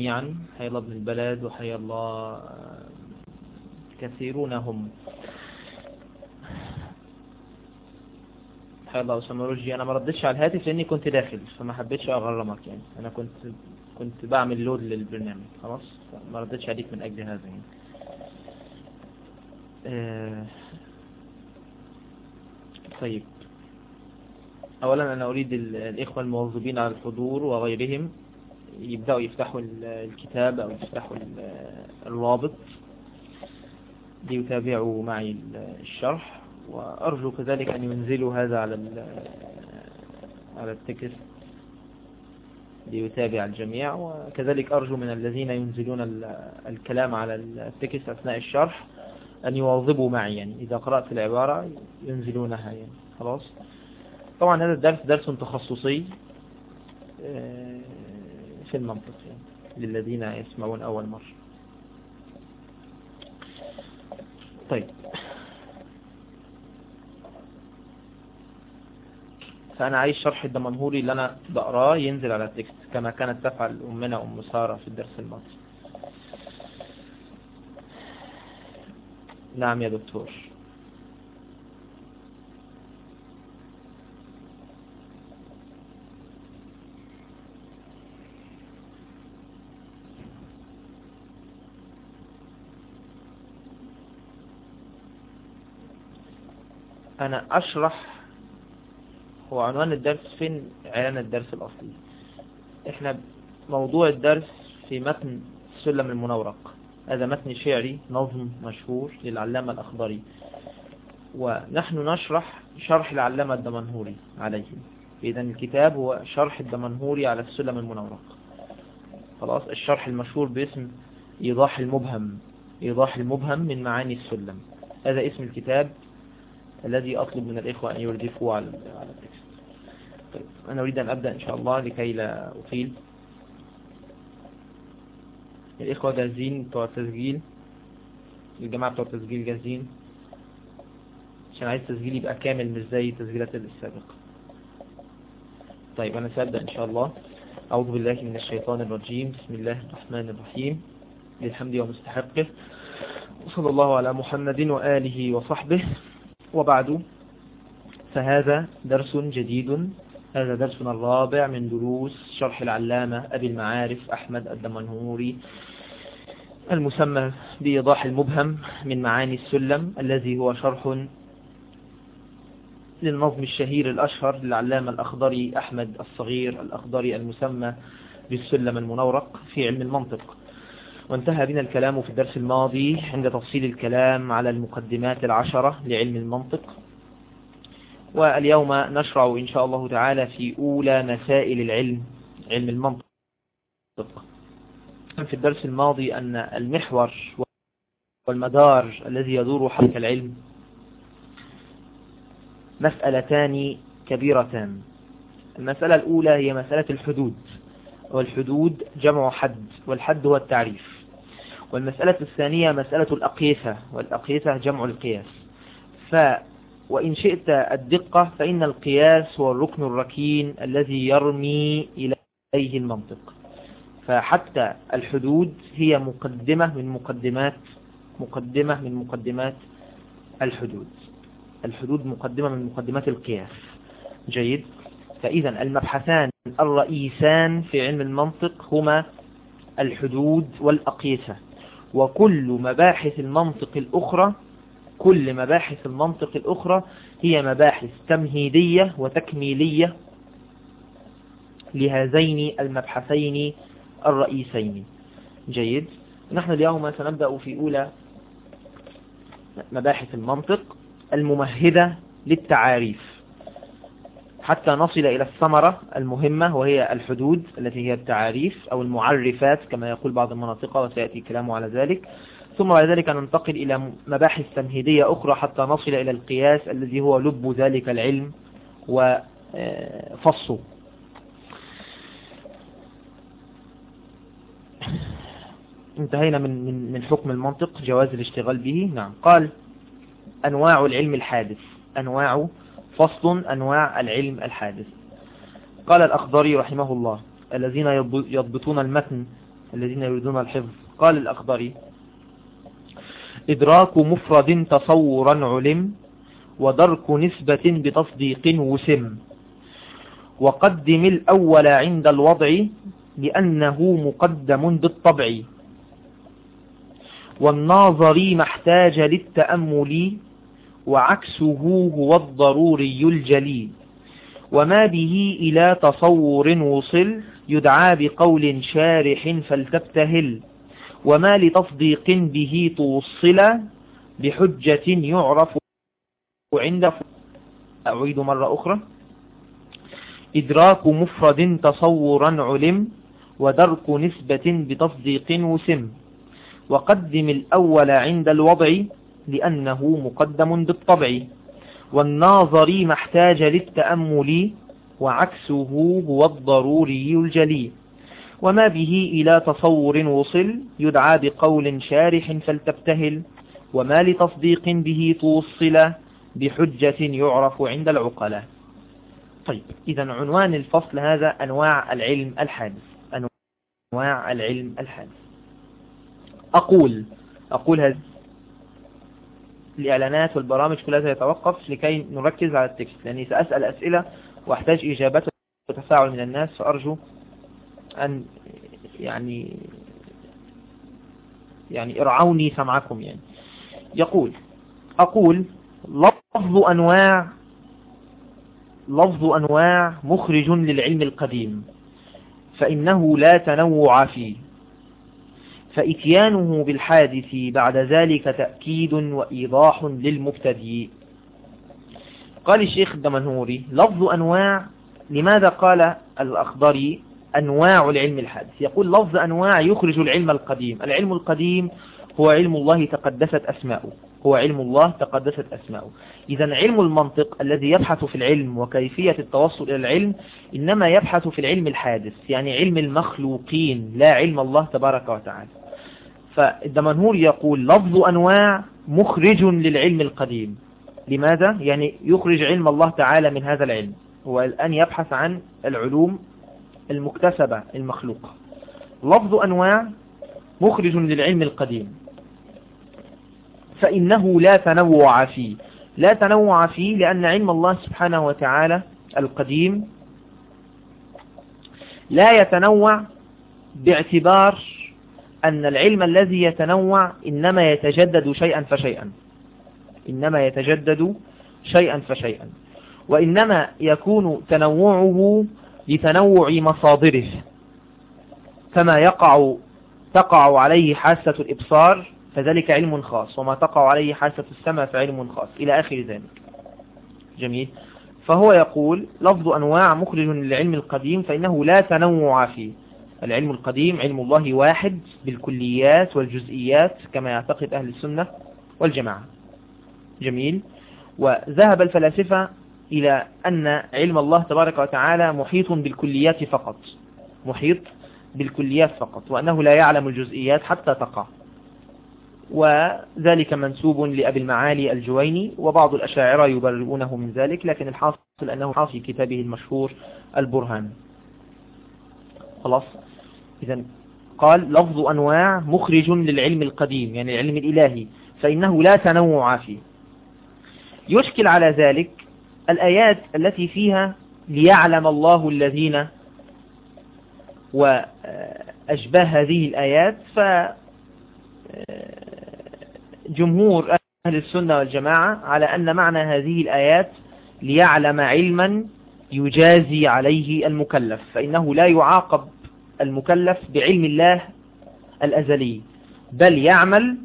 جميعا حيا الله ابن البلد وحيا الله كثيرون هم. حيا الله أسامة رشدي أنا ما ردتش على الهاتف لأني كنت داخل فما حبيتش أغرمك يعني. أنا كنت كنت بعمل لود للبرنامج خلاص؟ ما ردتش عليك من أجل هذا يعني. آه طيب. أولا أنا أريد الإخوة الموظفين على الحضور وغيرهم. يبدأوا يفتحوا الكتاب أو يفتحوا الرابط. ليتابعوا معي الشرح وأرجو كذلك أن ينزلوا هذا على على التكست. ليتابع الجميع وكذلك أرجو من الذين ينزلون الكلام على التكست أثناء الشرح أن يواظبوا معي. يعني إذا قرأت العبارة ينزلونها يعني خلاص. طبعا هذا الدرس درس تخصصي. في المنطق يعني للذين يسمعون أول مرة. طيب. فأنا عايز شرح الدمنهوري اللي أنا بقراه ينزل على التكست كما كانت تفعل أمنا أم سارة في الدرس الماضي. نعم يا دكتور. أنا أشرح هو عنوان الدرس فين إعلان الدرس الأصلي. إحنا موضوع الدرس في متن سلم المنورق. هذا متن شعري نظم مشهور للعلامة الأخضري. ونحن نشرح شرح العلامة الدمنهوري عليه. إذا الكتاب هو شرح الدمنهوري على السلم المنورق. خلاص الشرح المشهور باسم إيضاح المبهم. إيضاح المبهم من معاني السلم. هذا اسم الكتاب. الذي أطلب من الإخوة أن يردفوا على التكست طيب أنا أريد أن أبدأ إن شاء الله لكي لا أطيل. الإخوة جاهزين بتوع التسجيل الجماعة بتوع التسجيل جاهزين عشان عايز تسجيل يبقى كامل مش زي التسجيلات السابقة. طيب أنا سأبدأ إن شاء الله. أعوذ بالله من الشيطان الرجيم. بسم الله الرحمن الرحيم. للحمد ومستحقه وصلى الله على محمد وآله وصحبه. وبعد فهذا درس جديد. هذا درسنا الرابع من دروس شرح العلامة أبي المعارف أحمد الدمنهوري المسمى بإيضاح المبهم من معاني السلم الذي هو شرح للنظم الشهير الأشهر للعلامة الأخضري أحمد الصغير الأخضري المسمى بالسلم المنورق في علم المنطق. وانتهى بنا الكلام في الدرس الماضي عند تفصيل الكلام على المقدمات العشرة لعلم المنطق. واليوم نشرع إن شاء الله تعالى في أولى مسائل العلم علم المنطق. في الدرس الماضي أن المحور والمدار الذي يدور حول العلم مسألتان كبيرتان. المسألة الأولى هي مسألة الحدود والحدود جمع حد والحد هو التعريف. والمسألة الثانية مسألة الأقيسة والأقيسة جمع القياس. ف وإن شئت الدقة فإن القياس هو الركن الركين الذي يرمي إليه المنطق. فحتى الحدود هي مقدمة من مقدمات مقدمة من مقدمات الحدود. الحدود مقدمة من مقدمات القياس. جيد؟ فإذا المبحثان الرئيسان في علم المنطق هما الحدود والأقيسة. وكل مباحث المنطق الأخرى كل مباحث المنطق الأخرى هي مباحث تمهيدية وتكميلية لهذين المبحثين الرئيسين. جيد. نحن اليوم سنبدأ في أولى مباحث المنطق الممهدة للتعاريف. حتى نصل إلى الثمرة المهمة وهي الحدود التي هي التعاريف أو المعرفات كما يقول بعض المناطق وسيأتي كلامه على ذلك. ثم بعد ذلك ننتقل إلى مباحث تمهيدية أخرى حتى نصل إلى القياس الذي هو لب ذلك العلم وفصه انتهينا من من من حكم المنطق جواز الاشتغال به. نعم. قال أنواع العلم الحادث. أنواع فصل أنواع العلم الحادث. قال الأخضري رحمه الله الذين يضبطون المتن الذين يريدون الحفظ. قال الأخضري إدراك مفرد تصورا علم ودرك نسبة بتصديق وسم. وقدم الأول عند الوضع لأنه مقدم بالطبع. والناظري ما احتاج للتأمل وعكسه هو الضروري الجلي وما به إلى تصور وصل يدعى بقول شارح فلتبتهل. وما لتصديق به توصل بحجة يعرف عند أعيد مرة أخرى. إدراك مفرد تصورا علم ودرك نسبة بتصديق وسم. وقدم الأول عند الوضع لأنه مقدم بالطبع. والناظر ما احتاج للتأمل وعكسه هو الضروري الجلي. وما به إلى تصور وصل يدعى بقول شارح فلتبتهل. وما لتصديق به توصل بحجة يعرف عند العقلاء. طيب إذا عنوان الفصل هذا أنواع العلم الحادث. أنواع العلم الحادث. أقول أقول هذا الإعلانات والبرامج كلها يتوقف لكي نركز على التكست. لأني سأسأل أسئلة وأحتاج إجابة وتفاعل من الناس فأرجو أن يعني يعني ارعوني سمعكم يعني. يقول أقول لفظ أنواع لفظ أنواع مخرج للعلم القديم فإنه لا تنوع فيه. فإتيانه بالحادث بعد ذلك تأكيد وإيضاح للمبتدئ. قال الشيخ الدمنهوري لفظ أنواع لماذا قال الأخضري أنواع العلم الحادث؟ يقول لفظ أنواع يخرج العلم القديم. العلم القديم هو علم الله تقدست أسماؤه. هو علم الله تقدست أسماؤه. إذا علم المنطق الذي يبحث في العلم وكيفية التوصل إلى العلم إنما يبحث في العلم الحادث يعني علم المخلوقين لا علم الله تبارك وتعالى. فالدمنهور يقول لفظ أنواع مخرج للعلم القديم. لماذا؟ يعني يخرج علم الله تعالى من هذا العلم. هو الآن يبحث عن العلوم المكتسبة المخلوقة. لفظ أنواع مخرج للعلم القديم. فإنه لا تنوع فيه. لا تنوع فيه لأن علم الله سبحانه وتعالى القديم لا يتنوع باعتبار أن العلم الذي يتنوع إنما يتجدد شيئا فشيئا. إنما يتجدد شيئا فشيئا. وإنما يكون تنوعه لتنوع مصادره. فما يقع تقع عليه حاسة الإبصار فذلك علم خاص. وما تقع عليه حاسة السمع فعلم خاص. إلى آخر ذلك. جميل. فهو يقول لفظ أنواع مخرج للعلم القديم فإنه لا تنوع فيه. العلم القديم علم الله واحد بالكليات والجزئيات كما يعتقد أهل السنة والجماعة. جميل. وذهب الفلاسفة إلى أن علم الله تبارك وتعالى محيط بالكليات فقط. محيط بالكليات فقط. وأنه لا يعلم الجزئيات حتى تقع. وذلك منسوب لأبي المعالي الجويني وبعض الأشاعرة يبرئونه من ذلك لكن الحاصل أنه حاصل في كتابه المشهور البرهان. خلاص؟ إذا قال لفظ أنواع مخرج للعلم القديم يعني العلم الإلهي فإنه لا تنوع فيه. يشكل على ذلك الآيات التي فيها ليعلم الله الذين وأشباه هذه الآيات فجمهور أهل السنة والجماعة على أن معنى هذه الآيات ليعلم علما يجازي عليه المكلف فإنه لا يعاقب المكلف بعلم الله الأزلي بل يعمل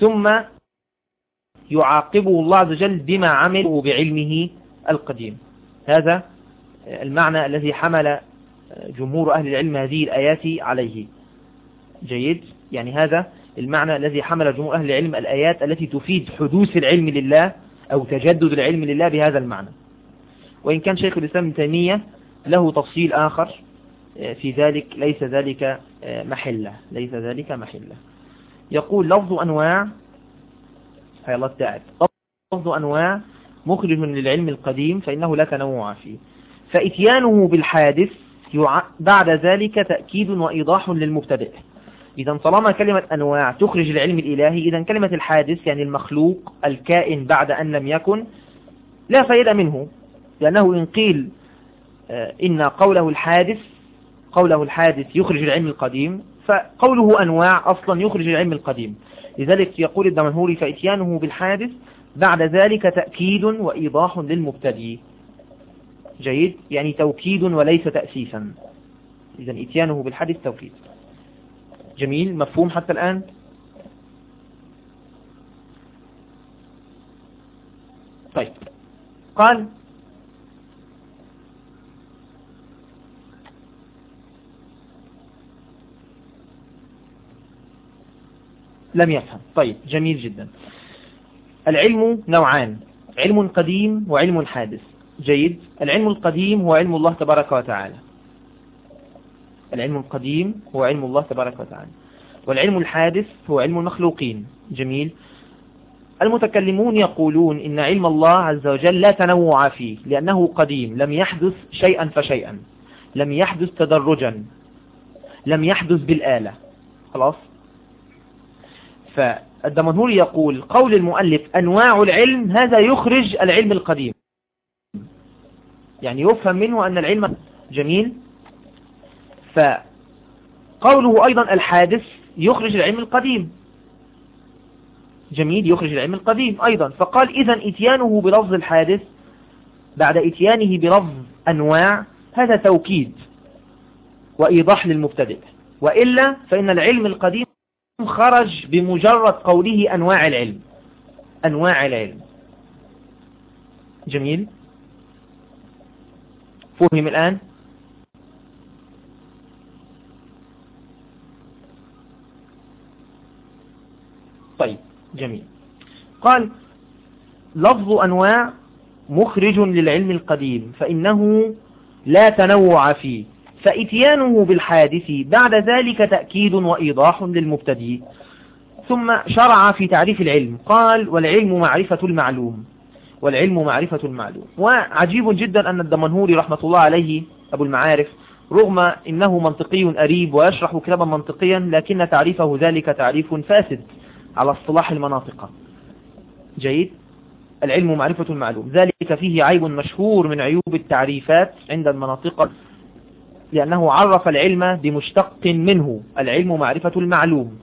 ثم يعاقبه الله عز وجل بما عمله بعلمه القديم. هذا المعنى الذي حمل جمهور أهل العلم هذه الآيات عليه. جيد؟ يعني هذا المعنى الذي حمل جمهور أهل العلم الآيات التي تفيد حدوث العلم لله أو تجدد العلم لله بهذا المعنى. وإن كان شيخ الإسلام تيمية له تفصيل آخر في ذلك ليس ذلك محلة ليس ذلك محلة. يقول لفظ أنواع هاي الله تعب لفظ أنواع مخرج للعلم القديم فإنه لا تنوع فيه. فإتيانه بالحادث بعد ذلك تأكيد وإيضاح للمبتدئ. إذا طالما كلمة أنواع تخرج العلم الإلهي إذا كلمة الحادث يعني المخلوق الكائن بعد أن لم يكن لا فائدة منه لأنه إن قيل آه، إن قوله الحادث قوله الحادث يخرج العلم القديم فقوله أنواع أصلا يخرج العلم القديم. لذلك يقول الدمنهوري فإتيانه بالحادث بعد ذلك تأكيد وإيضاح للمبتدي جيد؟ يعني توكيد وليس تأسيسا. إذا إتيانه بالحادث توكيد. جميل. مفهوم حتى الآن؟ طيب. قال لم يفهم. طيب جميل جدا. العلم نوعان علم قديم وعلم حادث. جيد. العلم القديم هو علم الله تبارك وتعالى. العلم القديم هو علم الله تبارك وتعالى. والعلم الحادث هو علم المخلوقين. جميل. المتكلمون يقولون إن علم الله عز وجل لا تنوع فيه لأنه قديم. لم يحدث شيئا فشيئا. لم يحدث تدرجا. لم يحدث بالآلة. خلاص؟ فالدمنهور يقول قول المؤلف أنواع العلم هذا يخرج العلم القديم. يعني يفهم منه أن العلم جميل؟ فقوله أيضا الحادث يخرج العلم القديم. جميل يخرج العلم القديم أيضا. فقال إذا إتيانه بلفظ الحادث بعد إتيانه بلفظ أنواع هذا توكيد وإيضاح للمبتدئ. وإلا فإن العلم القديم خرج بمجرد قوله أنواع العلم. أنواع العلم. جميل؟ فهم الآن؟ طيب جميل. قال لفظ أنواع مخرج للعلم القديم فإنه لا تنوع فيه. فإتيانه بالحادث بعد ذلك تأكيد وإيضاح للمبتدئ. ثم شرع في تعريف العلم. قال والعلم معرفة المعلوم. والعلم معرفة المعلوم. وعجيب جدا أن الدمنهوري رحمة الله عليه أبو المعارف رغم إنه منطقي أريب ويشرح كلابا منطقيا لكن تعريفه ذلك تعريف فاسد. على اصطلاح المناطق. جيد. العلم معرفة المعلوم. ذلك فيه عيب مشهور من عيوب التعريفات عند المناطق لأنه عرف العلم بمشتق منه. العلم معرفة المعلوم.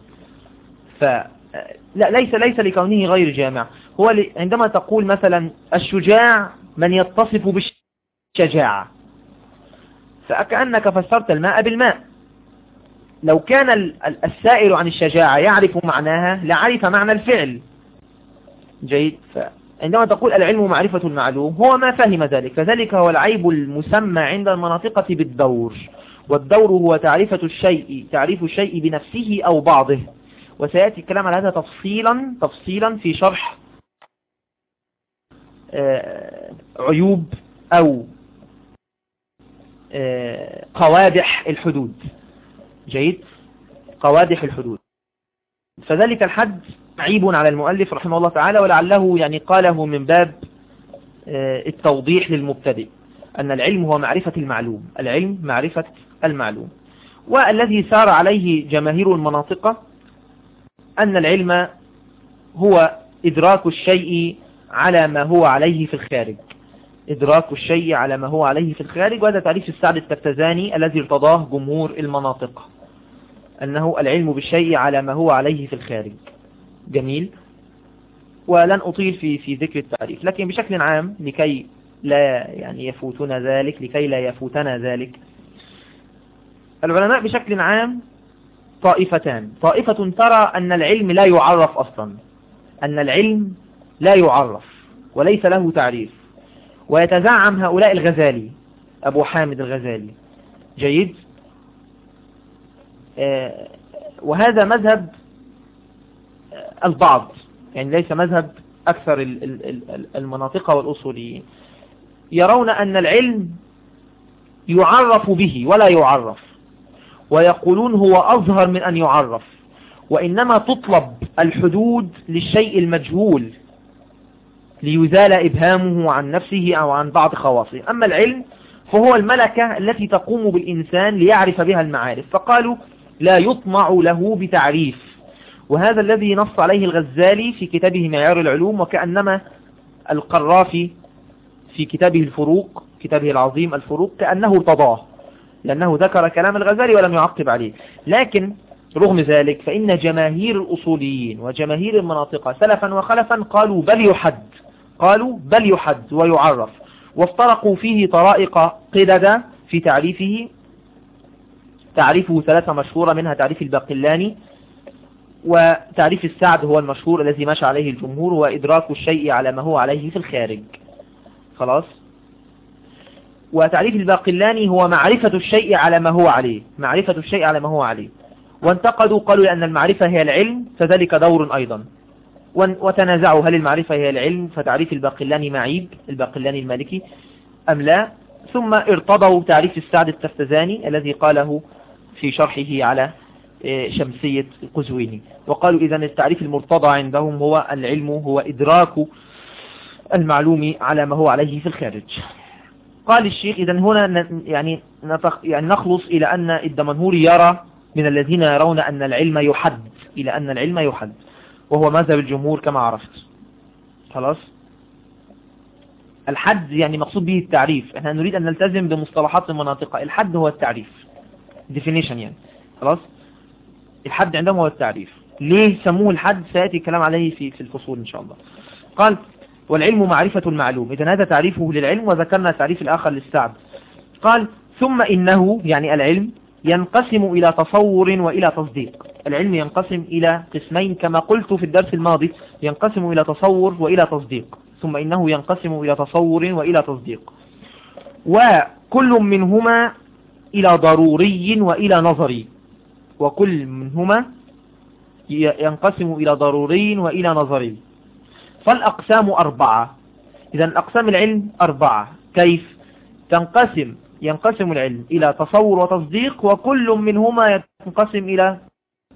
ف لا ليس ليس لكونه غير جامع. هو عندما تقول مثلا الشجاع من يتصف بالشجاعة. فكأنك فسرت الماء بالماء. لو كان السائل عن الشجاعة يعرف معناها لعرف معنى الفعل. جيد. عندما تقول العلم معرفة المعلوم هو ما فهم ذلك. فذلك هو العيب المسمى عند المناطقة بالدور. والدور هو تعرفة الشيء تعريف الشيء بنفسه أو بعضه. وسيأتي الكلام على هذا تفصيلا تفصيلا في شرح آه، عيوب أو آه، قوادح الحدود. جيد قوادح الحدود. فذلك الحد عيب على المؤلف رحمه الله تعالى ولعله يعني قاله من باب آه، التوضيح للمبتدئ أن العلم هو معرفة المعلوم العلم معرفة المعلوم. والذي سار عليه جماهير المناطق أن العلم هو إدراك الشيء على ما هو عليه في الخارج. إدراك الشيء على ما هو عليه في الخارج وهذا تعريف السعد التفتزاني الذي ارتضاه جمهور المناطق. أنه العلم بالشيء على ما هو عليه في الخارج. جميل. ولن أطيل في في ذكر التعريف. لكن بشكل عام لكي لا يعني يفوتنا ذلك لكي لا يفوتنا ذلك العلماء بشكل عام طائفتان. طائفة ترى أن العلم لا يعرف أصلا. أن العلم لا يعرف وليس له تعريف. ويتزعم هؤلاء الغزالي أبو حامد الغزالي. جيد؟ وهذا مذهب البعض يعني ليس مذهب أكثر المناطق والأصوليين. يرون أن العلم يعرف به ولا يعرف ويقولون هو أظهر من أن يعرف وإنما تطلب الحدود للشيء المجهول ليزال إبهامه عن نفسه أو عن بعض خواصه. أما العلم فهو الملكة التي تقوم بالإنسان ليعرف بها المعارف. فقالوا لا يطمع له بتعريف. وهذا الذي نص عليه الغزالي في كتابه معيار العلوم وكأنما القرافي في كتابه الفروق كتابه العظيم الفروق كأنه ارتضاه لأنه ذكر كلام الغزالي ولم يعقب عليه. لكن رغم ذلك فإن جماهير الأصوليين وجماهير المناطق سلفا وخلفا قالوا بل يحد قالوا بل يحد ويعرف وافترقوا فيه طرائق قدد في تعريفه تعريفه ثلاثة مشهورة منها تعريف الباقلاني وتعريف السعد هو المشهور الذي مشى عليه الجمهور وإدراك الشيء على ما هو عليه في الخارج. خلاص؟ وتعريف الباقلاني هو معرفة الشيء على ما هو عليه معرفة الشيء على ما هو عليه. وانتقدوا قالوا لأن المعرفة هي العلم فذلك دور أيضا. وتنازعوا هل المعرفة هي العلم؟ فتعريف الباقلاني معيب الباقلاني المالكي أم لا؟ ثم ارتضوا تعريف السعد التفتزاني الذي قاله في شرحه على آه، شمسية القزويني وقالوا إذا التعريف المرتضى عندهم هو العلم هو إدراك المعلوم على ما هو عليه في الخارج. قال الشيخ إذا هنا يعني, يعني نخلص إلى أن الدمنهوري يرى من الذين يرون أن العلم يحد إلى أن العلم يحد. وهو مذهب الجمهور كما عرفت. خلاص؟ الحد يعني مقصود به التعريف. إحنا نريد أن نلتزم بمصطلحات المناطق. الحد هو التعريف. Definition يعني. خلاص؟ الحد عندهم هو التعريف. ليه سموه الحد؟ سيأتي الكلام عليه في في الفصول إن شاء الله. قال والعلم معرفة المعلوم. إذا هذا تعريفه للعلم وذكرنا التعريف الآخر للسعد. قال ثم إنه يعني العلم ينقسم إلى تصور وإلى تصديق. العلم ينقسم إلى قسمين كما قلت في الدرس الماضي. ينقسم إلى تصور وإلى تصديق. ثم إنه ينقسم إلى تصور وإلى تصديق. وكل منهما إلى ضروري وإلى نظري. وكل منهما ينقسم إلى ضروري وإلى نظري. فالأقسام أربعة. إذا أقسام العلم أربعة. كيف؟ تنقسم. ينقسم العلم إلى تصور وتصديق وكل منهما ينقسم إلى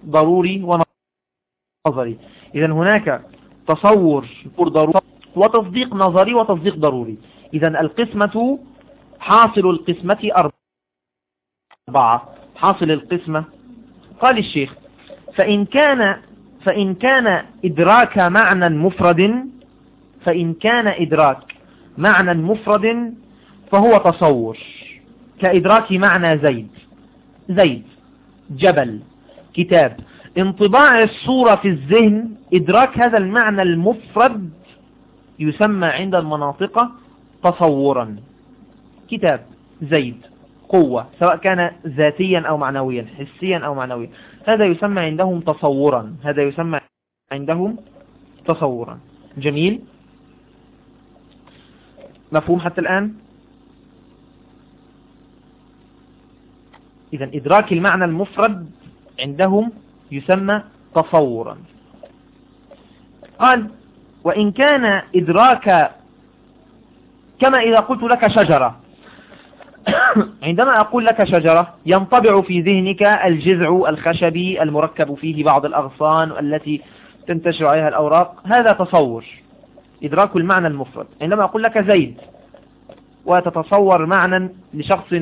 ضروري ونظري. إذا هناك تصور ضروري وتصديق نظري وتصديق ضروري. إذا القسمة حاصل القسمة أربعة. حاصل القسمة. قال الشيخ فإن كان فإن كان إدراك معنى مفرد فإن كان إدراك معنى مفرد فهو تصور. كإدراك معنى زيد زيد جبل كتاب. انطباع الصورة في الذهن إدراك هذا المعنى المفرد يسمى عند المناطق تصورا. كتاب زيد. قوة سواء كان ذاتيا أو معنويا حسيا أو معنويا. هذا يسمى عندهم تصورا. هذا يسمى عندهم تصورا. جميل؟ مفهوم حتى الآن؟ إذا إدراك المعنى المفرد عندهم يسمى تصورا. قال وإن كان إدراك كما إذا قلت لك شجرة عندما أقول لك شجرة ينطبع في ذهنك الجذع الخشبي المركب فيه بعض الأغصان التي تنتشر عليها الأوراق. هذا تصور إدراك المعنى المفرد. عندما أقول لك زيد وتتصور معنى لشخص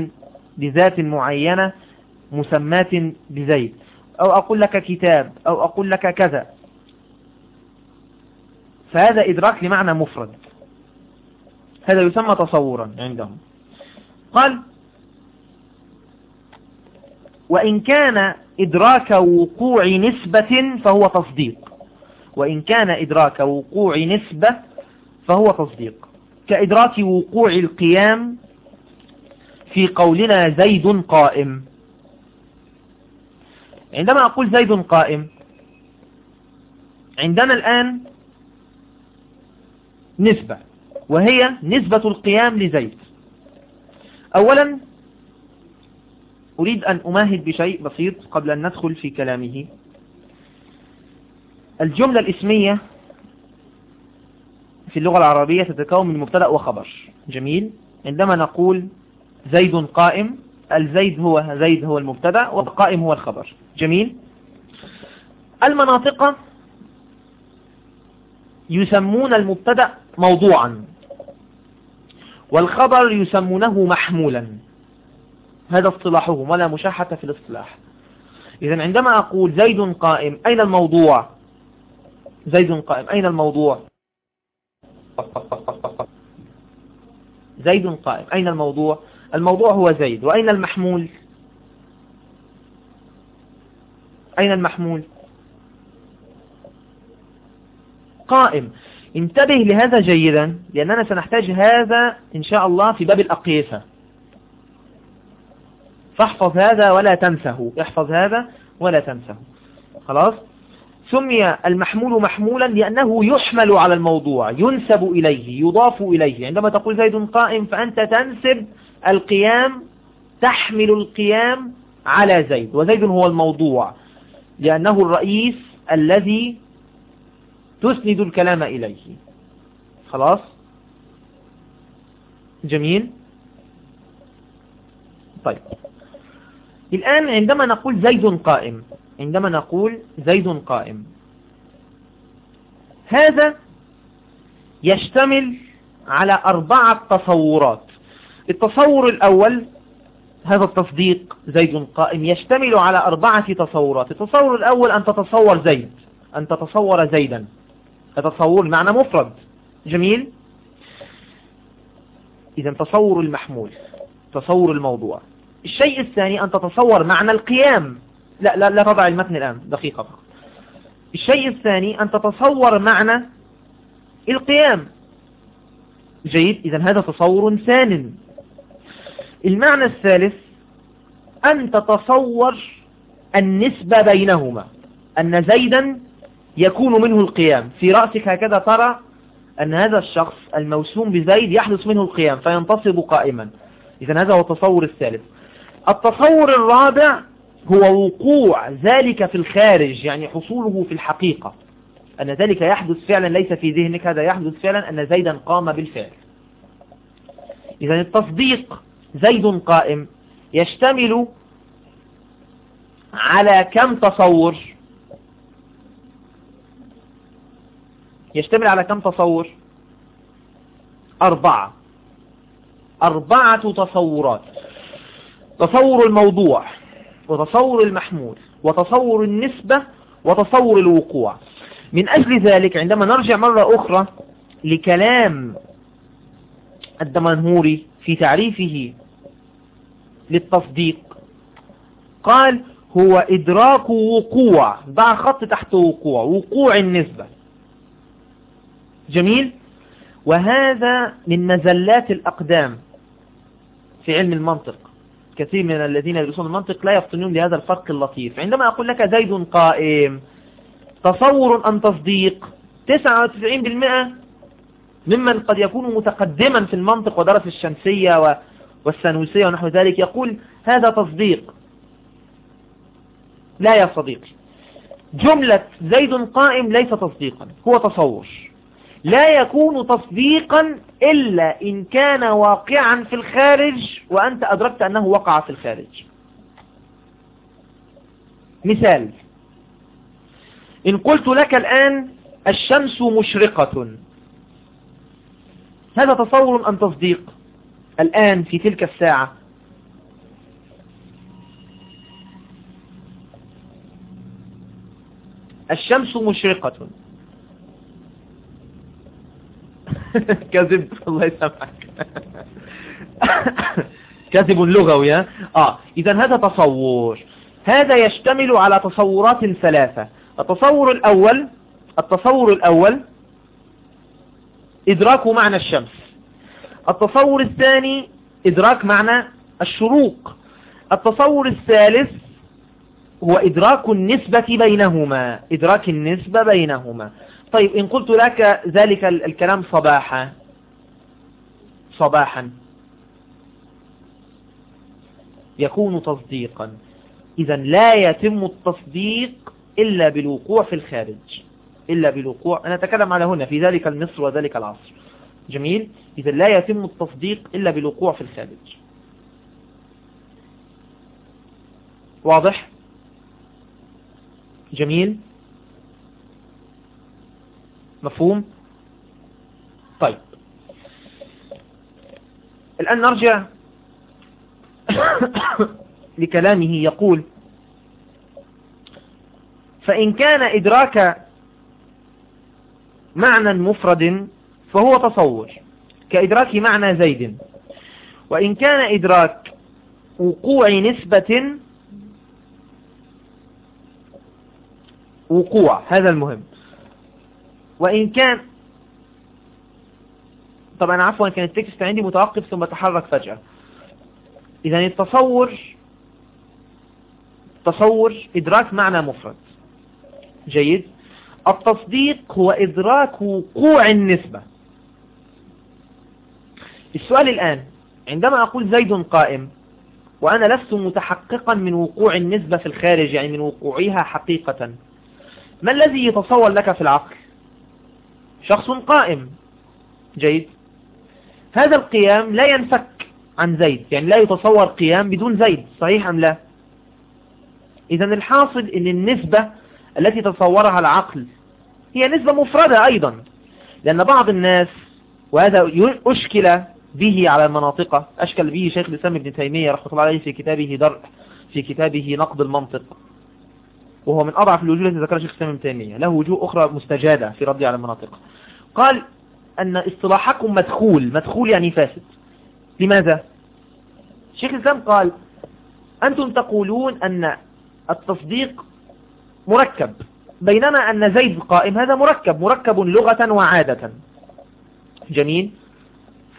بذات معينة مسمات بزيد. أو أقول لك كتاب أو أقول لك كذا. فهذا إدراك لمعنى مفرد. هذا يسمى تصورا عندهم. قال وإن كان إدراك وقوع نسبة فهو تصديق. وإن كان إدراك وقوع نسبة فهو تصديق. كإدراك وقوع القيام في قولنا زيد قائم. عندما أقول زيد قائم عندنا الآن نسبة وهي نسبة القيام لزيد. أولا أريد أن أماهد بشيء بسيط قبل أن ندخل في كلامه. الجملة الاسمية في اللغة العربية تتكون من مبتدأ وخبر. جميل. عندما نقول زيد قائم الزيد هو زيد هو المبتدأ والقائم هو الخبر. جميل. المناطق يسمون المبتدأ موضوعا. والخبر يسمونه محمولا. هذا اصطلاحهم ولا مشاحة في الاصطلاح. إذا عندما أقول زيد قائم أين الموضوع؟ زيد قائم أين الموضوع؟ زيد قائم أين الموضوع؟ الموضوع هو زيد. وأين المحمول؟ أين المحمول؟ قائم. انتبه لهذا جيدا لأننا سنحتاج هذا إن شاء الله في باب الأقيسة. فاحفظ هذا ولا تنسه. احفظ هذا ولا تنسه. خلاص؟ سمي المحمول محمولا لأنه يحمل على الموضوع ينسب إليه يضاف إليه. عندما تقول زيد قائم فأنت تنسب القيام تحمل القيام على زيد. وزيد هو الموضوع لأنه الرئيس الذي تسند الكلام إليه. خلاص؟ جميل؟ طيب. الآن عندما نقول زيد قائم عندما نقول زيد قائم هذا يشتمل على أربعة تصورات. التصور الأول هذا التصديق زيد قائم يشتمل على أربعة تصورات. التصور الأول أن تتصور زيد أن تتصور زيدا. تصور معنى مفرد. جميل؟ إذا تصور المحمول تصور الموضوع. الشيء الثاني أن تتصور معنى القيام. لا لا لا تضع المتن الآن دقيقة فقط. الشيء الثاني أن تتصور معنى القيام. جيد؟ إذا هذا تصور ثان. المعنى الثالث أن تتصور النسبة بينهما. أن زيدا يكون منه القيام. في رأسك هكذا ترى أن هذا الشخص الموسوم بزيد يحدث منه القيام فينتصب قائما. إذا هذا هو التصور الثالث. التصور الرابع هو وقوع ذلك في الخارج يعني حصوله في الحقيقة. أن ذلك يحدث فعلا ليس في ذهنك هذا يحدث فعلا أن زيدا قام بالفعل. إذا التصديق زيد قائم يشتمل على كم تصور؟ يشتمل على كم تصور؟ أربعة. أربعة تصورات. تصور الموضوع وتصور المحمول وتصور النسبة وتصور الوقوع. من أجل ذلك عندما نرجع مرة أخرى لكلام الدمنهوري في تعريفه للتصديق قال هو إدراك وقوع ضع خط تحت وقوع وقوع النسبة. جميل. وهذا من مزلات الأقدام في علم المنطق. كثير من الذين يدرسون المنطق لا يفطنون لهذا الفرق اللطيف. عندما أقول لك زيد قائم تصور أم تصديق 99% ممن قد يكون متقدما في المنطق ودرس الشمسية والسنوسية ونحو ذلك يقول هذا تصديق. لا يا صديقي. جملة زيد قائم ليس تصديقا هو تصور. لا يكون تصديقا إلا إن كان واقعا في الخارج وأنت أدركت أنه وقع في الخارج. مثال إن قلت لك الآن الشمس مشرقة هذا تصور أم تصديق الآن في تلك الساعة؟ الشمس مشرقة. كذب الله يسامحك. كذب لغوي آه اذا هذا تصور. هذا يشتمل على تصورات ثلاثة. التصور الأول التصور الأول إدراك معنى الشمس. التصور الثاني إدراك معنى الشروق. التصور الثالث هو إدراك النسبة بينهما. إدراك النسبة بينهما. طيب إن قلت لك ذلك الكلام صباحا. صباحا. يكون تصديقا. إذا لا يتم التصديق إلا بالوقوع في الخارج. إلا بالوقوع. أنا أتكلم على هنا في ذلك المصر وذلك العصر. جميل؟ إذا لا يتم التصديق إلا بالوقوع في الخارج. واضح؟ جميل؟ مفهوم؟ طيب. الآن نرجع لكلامه يقول فإن كان إدراك معنى مفرد فهو تصور كإدراك معنى زيد. وإن كان إدراك وقوع نسبة وقوع هذا المهم. وإن كان طبعا عفوا كان التكست عندي متوقف ثم تحرك فجأة. إذا التصور تصور إدراك معنى مفرد. جيد. التصديق هو إدراك وقوع النسبة. السؤال الآن عندما أقول زيد قائم وأنا لست متحققا من وقوع النسبة في الخارج يعني من وقوعها حقيقة ما الذي يتصور لك في العقل؟ شخص قائم. جيد. هذا القيام لا ينفك عن زيد يعني لا يتصور قيام بدون زيد صحيح أم لا؟ إذا الحاصل أن النسبة التي تصورها العقل هي نسبة مفردة أيضا لأن بعض الناس وهذا أشكل به على المناطق أشكل به شيخ الإسلام ابن تيمية رحمة الله عليه في كتابه درء في كتابه نقد المنطق. وهو من أضعف الوجوه التي ذكرها شيخ الإسلام ابن تيمية. له وجوه أخرى مستجادة في رد على المناطق. قال أن اصطلاحكم مدخول. مدخول يعني فاسد. لماذا؟ شيخ الإسلام قال أنتم تقولون أن التصديق مركب. بينما أن زيد قائم هذا مركب. مركب لغة وعادة. جميل؟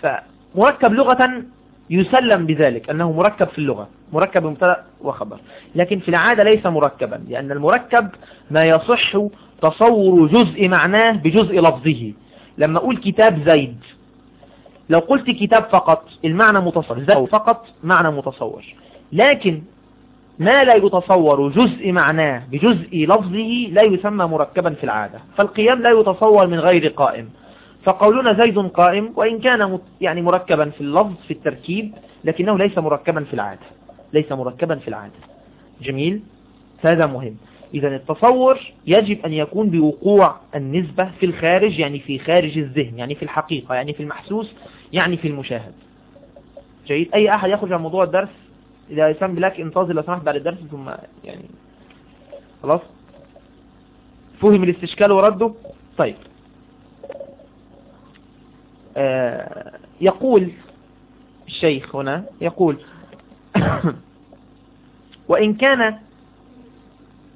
فمركب لغة يسلم بذلك أنه مركب في اللغة مركب مبتدأ وخبر. لكن في العادة ليس مركبا لأن المركب ما يصح تصور جزء معناه بجزء لفظه. لما أقول كتاب زيد لو قلت كتاب فقط المعنى متصور. زيد فقط معنى متصور. لكن ما لا يتصور جزء معناه بجزء لفظه لا يسمى مركبا في العادة. فالقيام لا يتصور من غير قائم. فقولنا زيد قائم وإن كان يعني مركبا في اللفظ في التركيب لكنه ليس مركبا في العادة. ليس مركبا في العادة. جميل؟ هذا مهم. إذا التصور يجب أن يكون بوقوع النسبة في الخارج يعني في خارج الذهن يعني في الحقيقة يعني في المحسوس يعني في المشاهد. جيد؟ أي أحد يخرج عن موضوع الدرس؟ إذا يسمى block انتظر لو سمحت بعد الدرس ثم يعني خلاص؟ فهم الاستشكال ورده طيب. يقول الشيخ هنا يقول وإن كان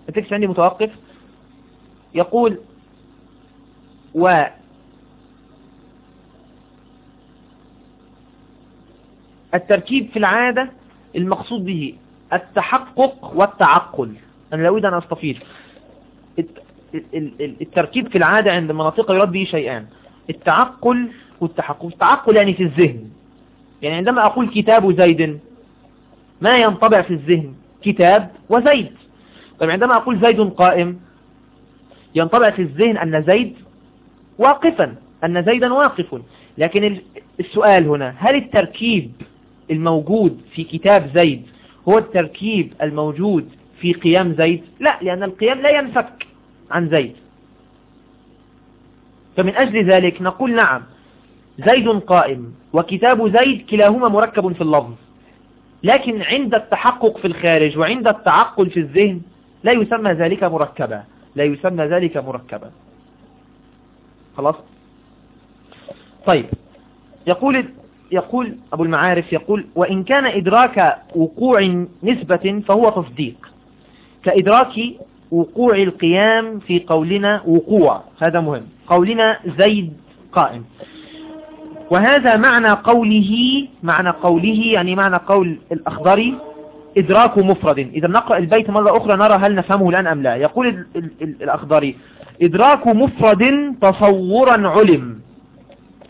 ال text عندي متوقف يقول و التركيب في العادة المقصود به التحقق والتعقل. أنا لا أريد أن أستفيد. التركيب في العادة عند مناطق يرد به شيئان. التعقل التعقل يعني في الذهن. يعني عندما أقول كتاب زيد ما ينطبع في الذهن؟ كتاب وزيد. طيب عندما أقول زيد قائم ينطبع في الذهن أن زيد واقفا أن زيدا واقف. لكن السؤال هنا هل التركيب الموجود في كتاب زيد هو التركيب الموجود في قيام زيد؟ لا لأن القيام لا ينفك عن زيد. فمن أجل ذلك نقول نعم زيد قائم وكتاب زيد كلاهما مركب في اللفظ. لكن عند التحقق في الخارج وعند التعقل في الذهن لا يسمى ذلك مركبا لا يسمى ذلك مركبا. خلاص؟ طيب يقول يقول أبو المعارف يقول وإن كان إدراك وقوع نسبة فهو تصديق كإدراك وقوع القيام في قولنا وقوع هذا مهم. قولنا زيد قائم. وهذا معنى قوله معنى قوله يعني معنى قول الأخضري إدراك مفرد. إذا نقرأ البيت مرة أخرى نرى هل نفهمه الآن أم لا. يقول الأخضري إدراك مفرد تصورا علم.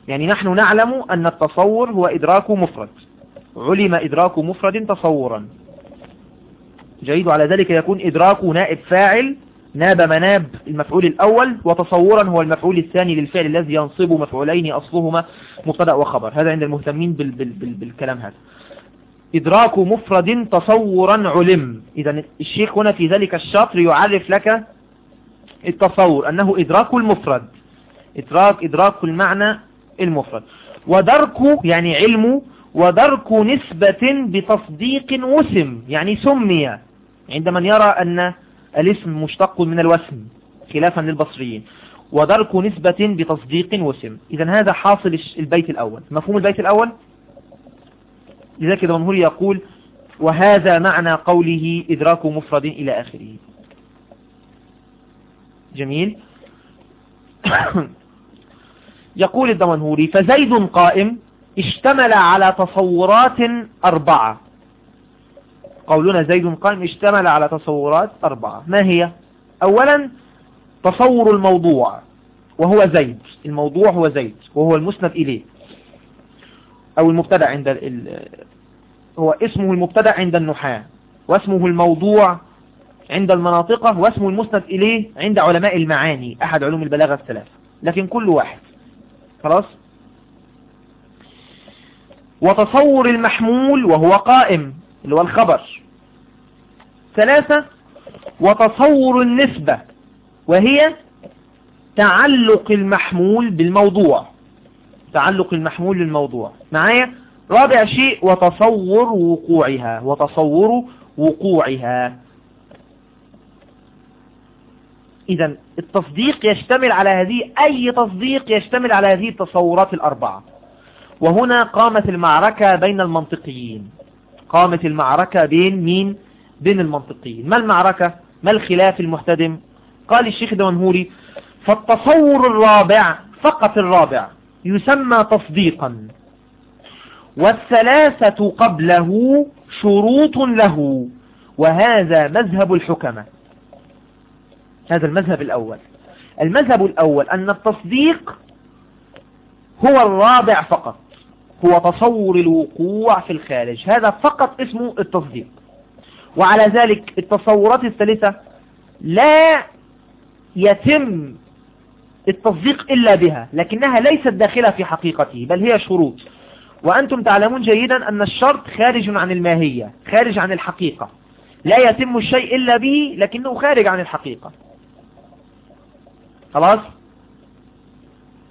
يعني نحن نعلم أن التصور هو إدراك مفرد. علم إدراك مفرد تصورا. جيد؟ وعلى ذلك يكون إدراك نائب فاعل ناب مناب المفعول الأول وتصورا هو المفعول الثاني للفعل الذي ينصب مفعولين أصلهما مبتدأ وخبر. هذا عند المهتمين بال بال بال بالكلام هذا. إدراك مفرد تصورا علم. إذا الشيخ هنا في ذلك الشطر يعرف لك التصور أنه إدراك المفرد. إدراك, إدراك المعنى المفرد. ودرك يعني علم ودرك نسبة بتصديق وسم يعني سمي. عند من يرى أن الاسم مشتق من الوسم خلافا للبصريين. ودرك نسبة بتصديق وسم. إذا هذا حاصل البيت الأول. مفهوم البيت الأول؟ لذلك ابن يقول وهذا معنى قوله إدراك مفرد إلى آخره. جميل. يقول الدمنهوري فزيد قائم اشتمل على تصورات أربعة. قولنا زيد قائم اشتمل على تصورات أربعة. ما هي؟ أولا تصور الموضوع وهو زيد. الموضوع هو زيد وهو المسند إليه. أو المبتدع عند ال... هو اسمه المبتدع عند النحاة واسمه الموضوع عند المناطقة واسمه المسند إليه عند علماء المعاني. أحد علوم البلاغة الثلاثة. لكن كل واحد. خلاص؟ وتصور المحمول وهو قائم. اللي هو الخبر. ثلاثة وتصور النسبة وهي تعلق المحمول بالموضوع. تعلق المحمول بالموضوع. معايا؟ رابع شيء وتصور وقوعها. وتصور وقوعها. إذا التصديق يشتمل على هذه أي تصديق يشتمل على هذه التصورات الأربعة. وهنا قامت المعركة بين المنطقيين. قامت المعركة بين مين؟ بين المنطقيين. ما المعركة؟ ما الخلاف المحتدم؟ قال الشيخ دونهوري فالتصور الرابع فقط الرابع يسمى تصديقا والثلاثة قبله شروط له وهذا مذهب الحكمة هذا المذهب الأول. المذهب الأول أن التصديق هو الرابع فقط. هو تصور الوقوع في الخارج. هذا فقط اسمه التصديق. وعلى ذلك التصورات الثالثة لا يتم التصديق إلا بها لكنها ليست داخلة في حقيقته بل هي شروط. وأنتم تعلمون جيدا أن الشرط خارج عن الماهية خارج عن الحقيقة. لا يتم الشيء إلا به لكنه خارج عن الحقيقة. خلاص؟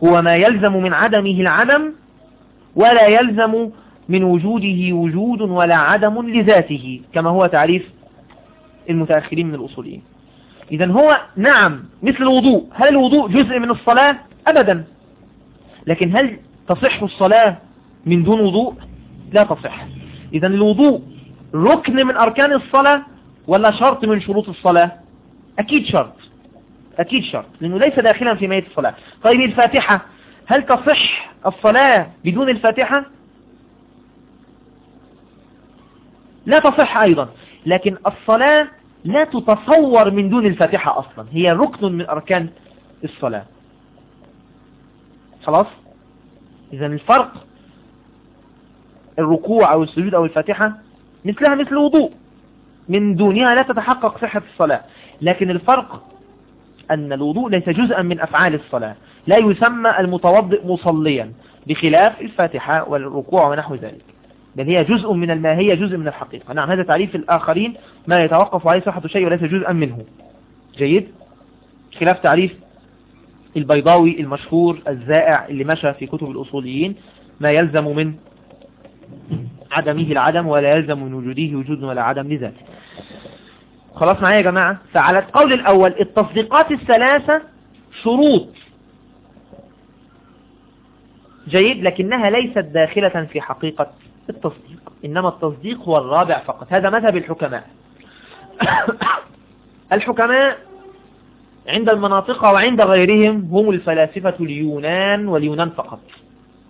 هو ما يلزم من عدمه العدم ولا يلزم من وجوده وجود ولا عدم لذاته كما هو تعريف المتأخرين من الأصوليين. إذا هو نعم مثل الوضوء. هل الوضوء جزء من الصلاة؟ أبدا. لكن هل تصح الصلاة من دون وضوء؟ لا تصح. إذا الوضوء ركن من أركان الصلاة ولا شرط من شروط الصلاة؟ أكيد شرط. أكيد شرط. لأنه ليس داخلا في ميت الصلاة. طيب الفاتحة. هل تصح الصلاة بدون الفاتحة؟ لا تصح أيضا لكن الصلاة لا تتصور من دون الفاتحة أصلا هي ركن من أركان الصلاة. خلاص؟ إذا الفرق الركوع أو السجود أو الفاتحة مثلها مثل الوضوء. من دونها لا تتحقق صحة الصلاة لكن الفرق أن الوضوء ليس جزءا من أفعال الصلاة. لا يسمى المتوضئ مصليا بخلاف الفاتحة والركوع ونحو ذلك. بل هي جزء من الماهية جزء من الحقيقة. نعم هذا تعريف الآخرين ما يتوقف عليه صحة شيء وليس جزءا منه. جيد؟ خلاف تعريف البيضاوي المشهور الزائع اللي مشى في كتب الأصوليين ما يلزم من عدمه العدم ولا يلزم من وجوده وجود ولا عدم لذاته. خلاص معايا يا جماعة؟ فعلى القول الأول التصديقات الثلاثة شروط جيد لكنها ليست داخلة في حقيقة التصديق إنما التصديق هو الرابع فقط. هذا مذهب الحكماء. الحكماء عند المناطق وعند غيرهم هم الفلاسفة اليونان واليونان فقط.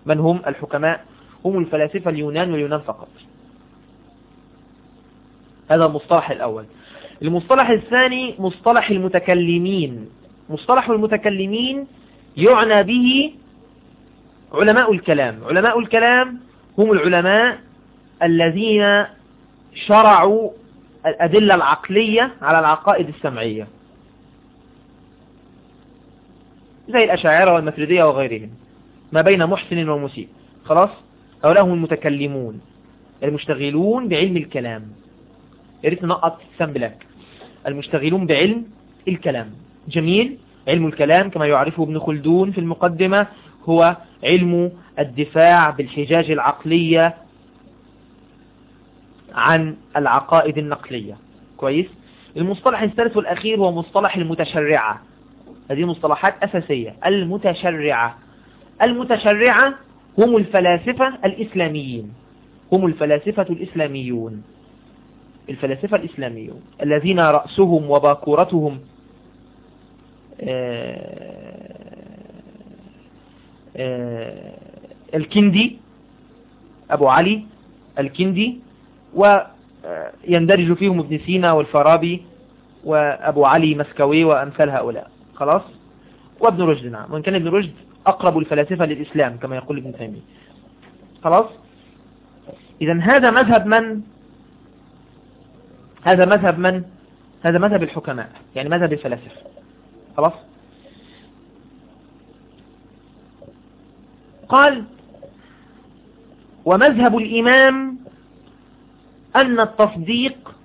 من هم الحكماء؟ هم الفلاسفة اليونان واليونان فقط. هذا المصطلح الأول. المصطلح الثاني مصطلح المتكلمين. مصطلح المتكلمين يعنى به علماء الكلام. علماء الكلام هم العلماء الذين شرعوا الأدلة العقلية على العقائد السمعية. زي الأشاعرة والمفردية وغيرهم. ما بين محسن ومسيء. خلاص؟ هؤلاء هم المتكلمون. المشتغلون بعلم الكلام. يريد نقط سمبلك المشتغلون بعلم الكلام. جميل. علم الكلام كما يعرفه ابن خلدون في المقدمة. هو علم الدفاع بالحجاج العقلية عن العقائد النقلية. كويس؟ المصطلح الثالث والأخير هو مصطلح المتشرعة. هذه مصطلحات أساسية. المتشرعة. المتشرعة هم الفلاسفة الإسلاميين. هم الفلاسفة الإسلاميون. الفلاسفة الإسلاميون. الذين رأسهم وباكورتهم آه، الكندي أبو علي الكندي ويندرج فيهم ابن سينا والفارابي وأبو علي مسكوي وأمثال هؤلاء. خلاص؟ وابن رشد نعم. وإن كان ابن رشد أقرب الفلاسفة للإسلام كما يقول ابن تيمية. خلاص؟ إذا هذا مذهب من؟ هذا مذهب من؟ هذا مذهب الحكماء يعني مذهب الفلاسفة. خلاص؟ قال ومذهب الإمام أن التصديق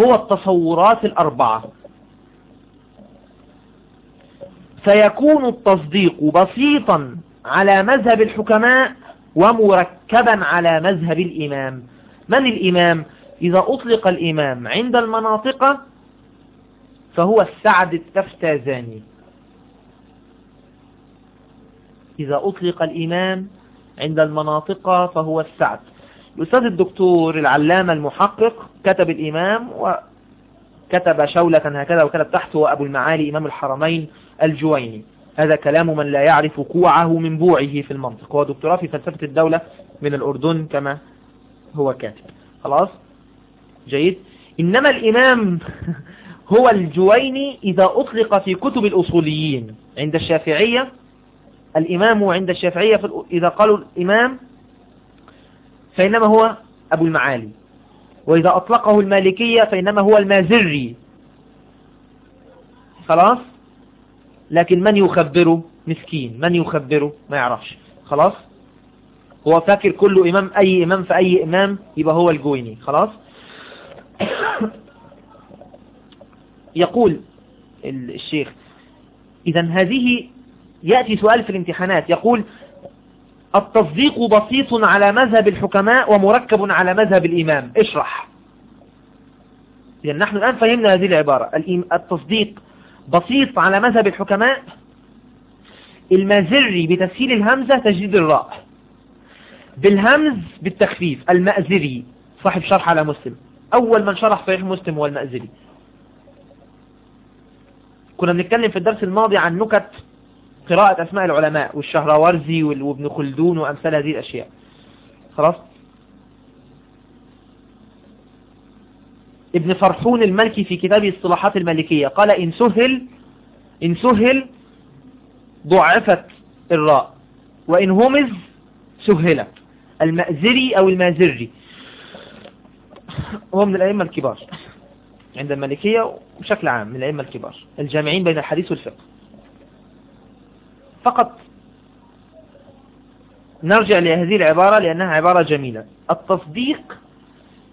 هو التصورات الأربعة. فيكون التصديق بسيطا على مذهب الحكماء ومركبا على مذهب الإمام. من الإمام؟ إذا أطلق الإمام عند المناطق فهو السعد التفتازاني. إذا أطلق الإمام عند المناطق فهو السعد. الأستاذ الدكتور العلامة المحقق كتب الإمام وكتب شولة هكذا وكتب تحته أبو المعالي إمام الحرمين الجويني. هذا كلام من لا يعرف كوعه من بوعه في المنطق. هو دكتوراه في فلسفة الدولة من الأردن كما هو كاتب. خلاص؟ جيد. إنما الإمام هو الجويني إذا أطلق في كتب الأصوليين. عند الشافعية الإمام عند الشافعية إذا قالوا الإمام فإنما هو أبو المعالي. وإذا أطلقه المالكية فإنما هو المازري. خلاص؟ لكن من يخبره مسكين؟ من يخبره ما يعرفش. خلاص؟ هو فاكر كل إمام أي إمام في أي إمام يبقى هو الجويني. خلاص؟ يقول الشيخ إذا هذه يأتي سؤال في الامتحانات يقول التصديق بسيط على مذهب الحكماء ومركب على مذهب الإمام. اشرح. لأن نحن الآن فهمنا هذه العبارة. التصديق بسيط على مذهب الحكماء المازري بتسهيل الهمزة تجديد الراء. بالهمز بالتخفيف المأزري. صاحب شرح على مسلم. أول من شرح صحيح مسلم هو المأزري. كنا بنتكلم في الدرس الماضي عن نكت قراءة أسماء العلماء والشهراورزي وابن خلدون وأمثال هذه الأشياء. خلاص؟ ابن فرحون الملكي في كتابه اصطلاحات المالكية قال إن سهل إن سهل ضعفت الراء وإن همز سهلت. المأزري أو المازري. هو من الأئمة الكبار عند المالكية بشكل عام من الأئمة الكبار الجامعين بين الحديث والفقه. فقط نرجع لهذه العبارة لأنها عبارة جميلة. التصديق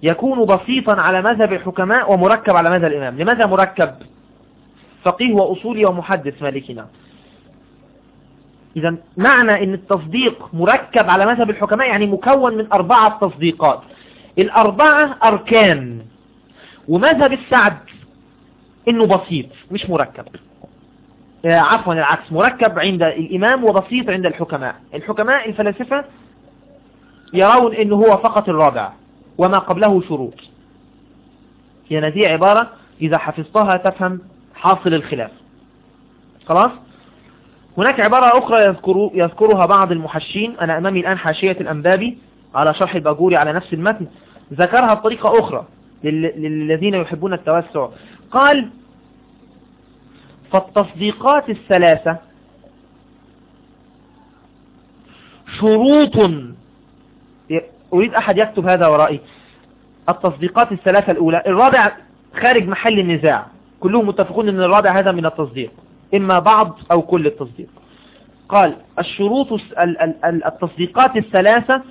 يكون بسيطا على مذهب الحكماء ومركب على مذهب الإمام. لماذا مركب؟ فقيه وأصولي ومحدث مالكنا. إذا معنى أن التصديق مركب على مذهب الحكماء يعني مكون من أربعة تصديقات. الأربعة أركان. ومذهب السعد إنه بسيط مش مركب. عفوا العكس مركب عند الإمام وبسيط عند الحكماء. الحكماء الفلاسفة يرون أنه هو فقط الرابع وما قبله شروط. يعني هذه عبارة إذا حفظتها تفهم حاصل الخلاف. خلاص؟ هناك عبارة أخرى يذكر يذكرها بعض المحشين. أنا أمامي الآن حاشية الأنبابي على شرح الباجوري على نفس المتن. ذكرها بطريقة أخرى للذين يحبون التوسع. قال فالتصديقات الثلاثة شروط أريد أحد يكتب هذا ورائي. التصديقات الثلاثة الأولى الرابع خارج محل النزاع. كلهم متفقون أن الرابع هذا من التصديق إما بعض أو كل التصديق. قال الشروط التصديقات الثلاثة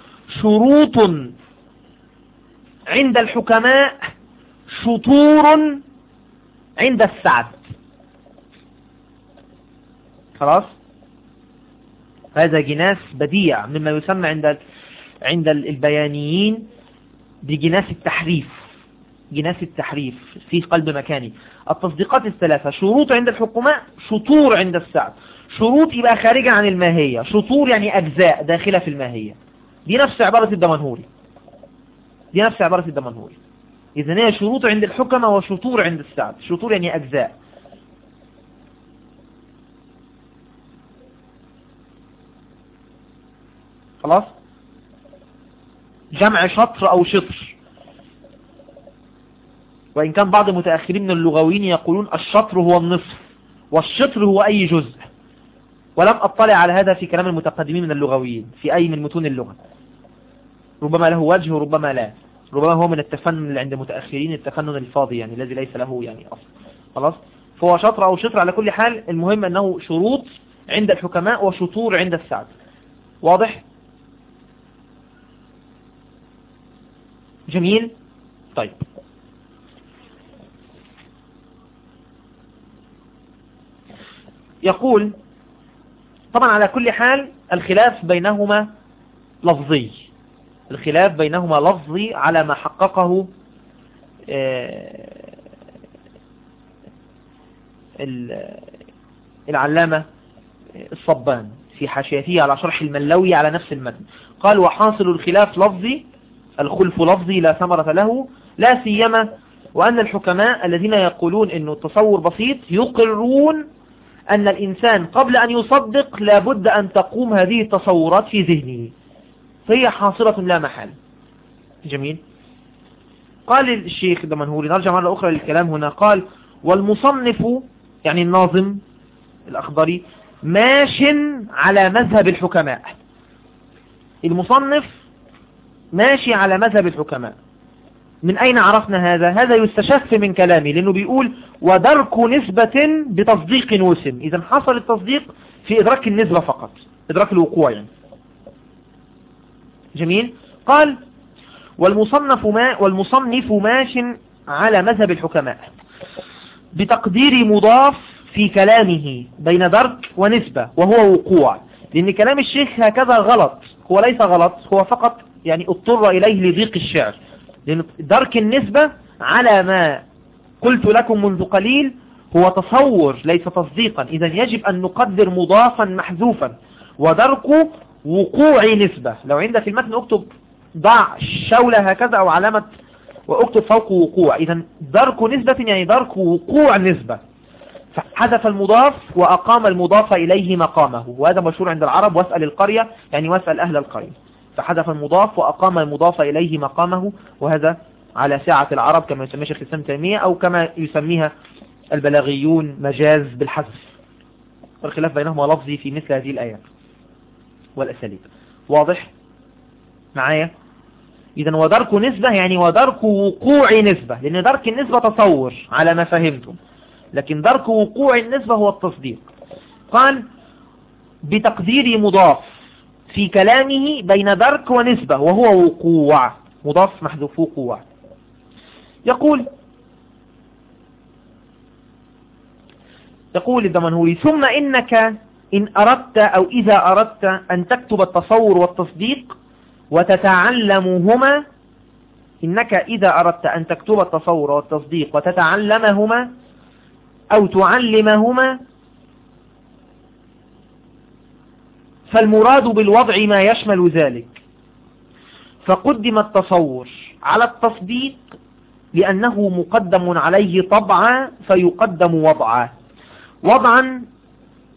شروط عند الحكماء شطور عند السعد. خلاص؟ هذا جناس بديع مما يسمى عند عند البيانيين بجناس التحريف. جناس التحريف في قلب مكاني. التصديقات الثلاثة شروط عند الحكماء شطور عند السعد. شروط يبقى خارجة عن الماهية. شطور يعني أجزاء داخلة في الماهية. دي نفس عبارة الدمنهوري. دي نفس عبارة الدمنهوري. إذا هي شروط عند الحكمة وشطور عند السعد. شطور يعني أجزاء. خلاص؟ جمع شطر أو شطر. وإن كان بعض المتأخرين من اللغويين يقولون الشطر هو النصف والشطر هو أي جزء. ولم أطلع على هذا في كلام المتقدمين من اللغويين في أي من متون اللغة. ربما له وجه وربما لا. ربما هو من التفنن اللي عند المتأخرين التفنن الفاضي يعني الذي ليس له يعني أصل. خلاص؟ فهو شطر أو شطر على كل حال المهم أنه شروط عند الحكماء وشطور عند السعد. واضح؟ جميل؟ طيب. يقول طبعا على كل حال الخلاف بينهما لفظي. الخلاف بينهما لفظي على ما حققه آه، العلامة الصبان في حاشيته على شرح الملوي على نفس المتن. قال وحاصل الخلاف لفظي الخلف لفظي لا ثمرة له لا سيما وأن الحكماء الذين يقولون أنه التصور بسيط يقرون أن الإنسان قبل أن يصدق لابد أن تقوم هذه التصورات في ذهنه. فهي حاصلة لا محال جميل. قال الشيخ الدمنهوري نرجع مرة أخرى للكلام هنا قال والمصنف يعني الناظم الأخضري ماش على مذهب الحكماء. المصنف ماشي على مذهب الحكماء. من أين عرفنا هذا؟ هذا يستشف من كلامي لأنه بيقول ودرك نسبة بتصديق وسم. إذا حصل التصديق في إدراك النسبة فقط إدراك الوقوع يعني. جميل؟ قال والمصنف ما والمصنف ماش على مذهب الحكماء. بتقدير مضاف في كلامه بين درك ونسبة وهو وقوع. لأن كلام الشيخ هكذا غلط هو ليس غلط هو فقط يعني اضطر إليه لضيق الشعر. درك النسبة على ما قلت لكم منذ قليل هو تصور ليس تصديقا. إذا يجب أن نقدر مضافا محذوفا. ودرك وقوع نسبة. لو عندك المتن اكتب ضع الشولة هكذا أو علامة واكتب فوق وقوع. إذا درك نسبة يعني درك وقوع نسبة. فحذف المضاف وأقام المضاف إليه مقامه. وهذا مشهور عند العرب. واسأل القرية يعني واسأل أهل القرية. فحذف المضاف وأقام المضاف إليه مقامه وهذا على ساعة العرب كما يسميه شيخ الإسلام تيمية أو كما يسميها البلاغيون مجاز بالحذف. والخلاف بينهما لفظي في مثل هذه الآيات والأساليب. واضح؟ معايا؟ إذا ودرك نسبة يعني ودرك وقوع نسبة لأن درك النسبة تصور على ما فهمتم لكن درك وقوع النسبة هو التصديق. قال بتقدير مضاف. في كلامه بين درك ونسبة وهو وقوع. مضاف محذوف وقوع. يقول يقول الدمنهوري ثم إنك إن أردت أو إذا أردت أن تكتب التصور والتصديق وتتعلمهما إنك إذا أردت أن تكتب التصور والتصديق وتتعلمهما أو تعلمهما فالمراد بالوضع ما يشمل ذلك. فقدم التصور على التصديق لأنه مقدم عليه طبعا فيقدم وضعا. وضعا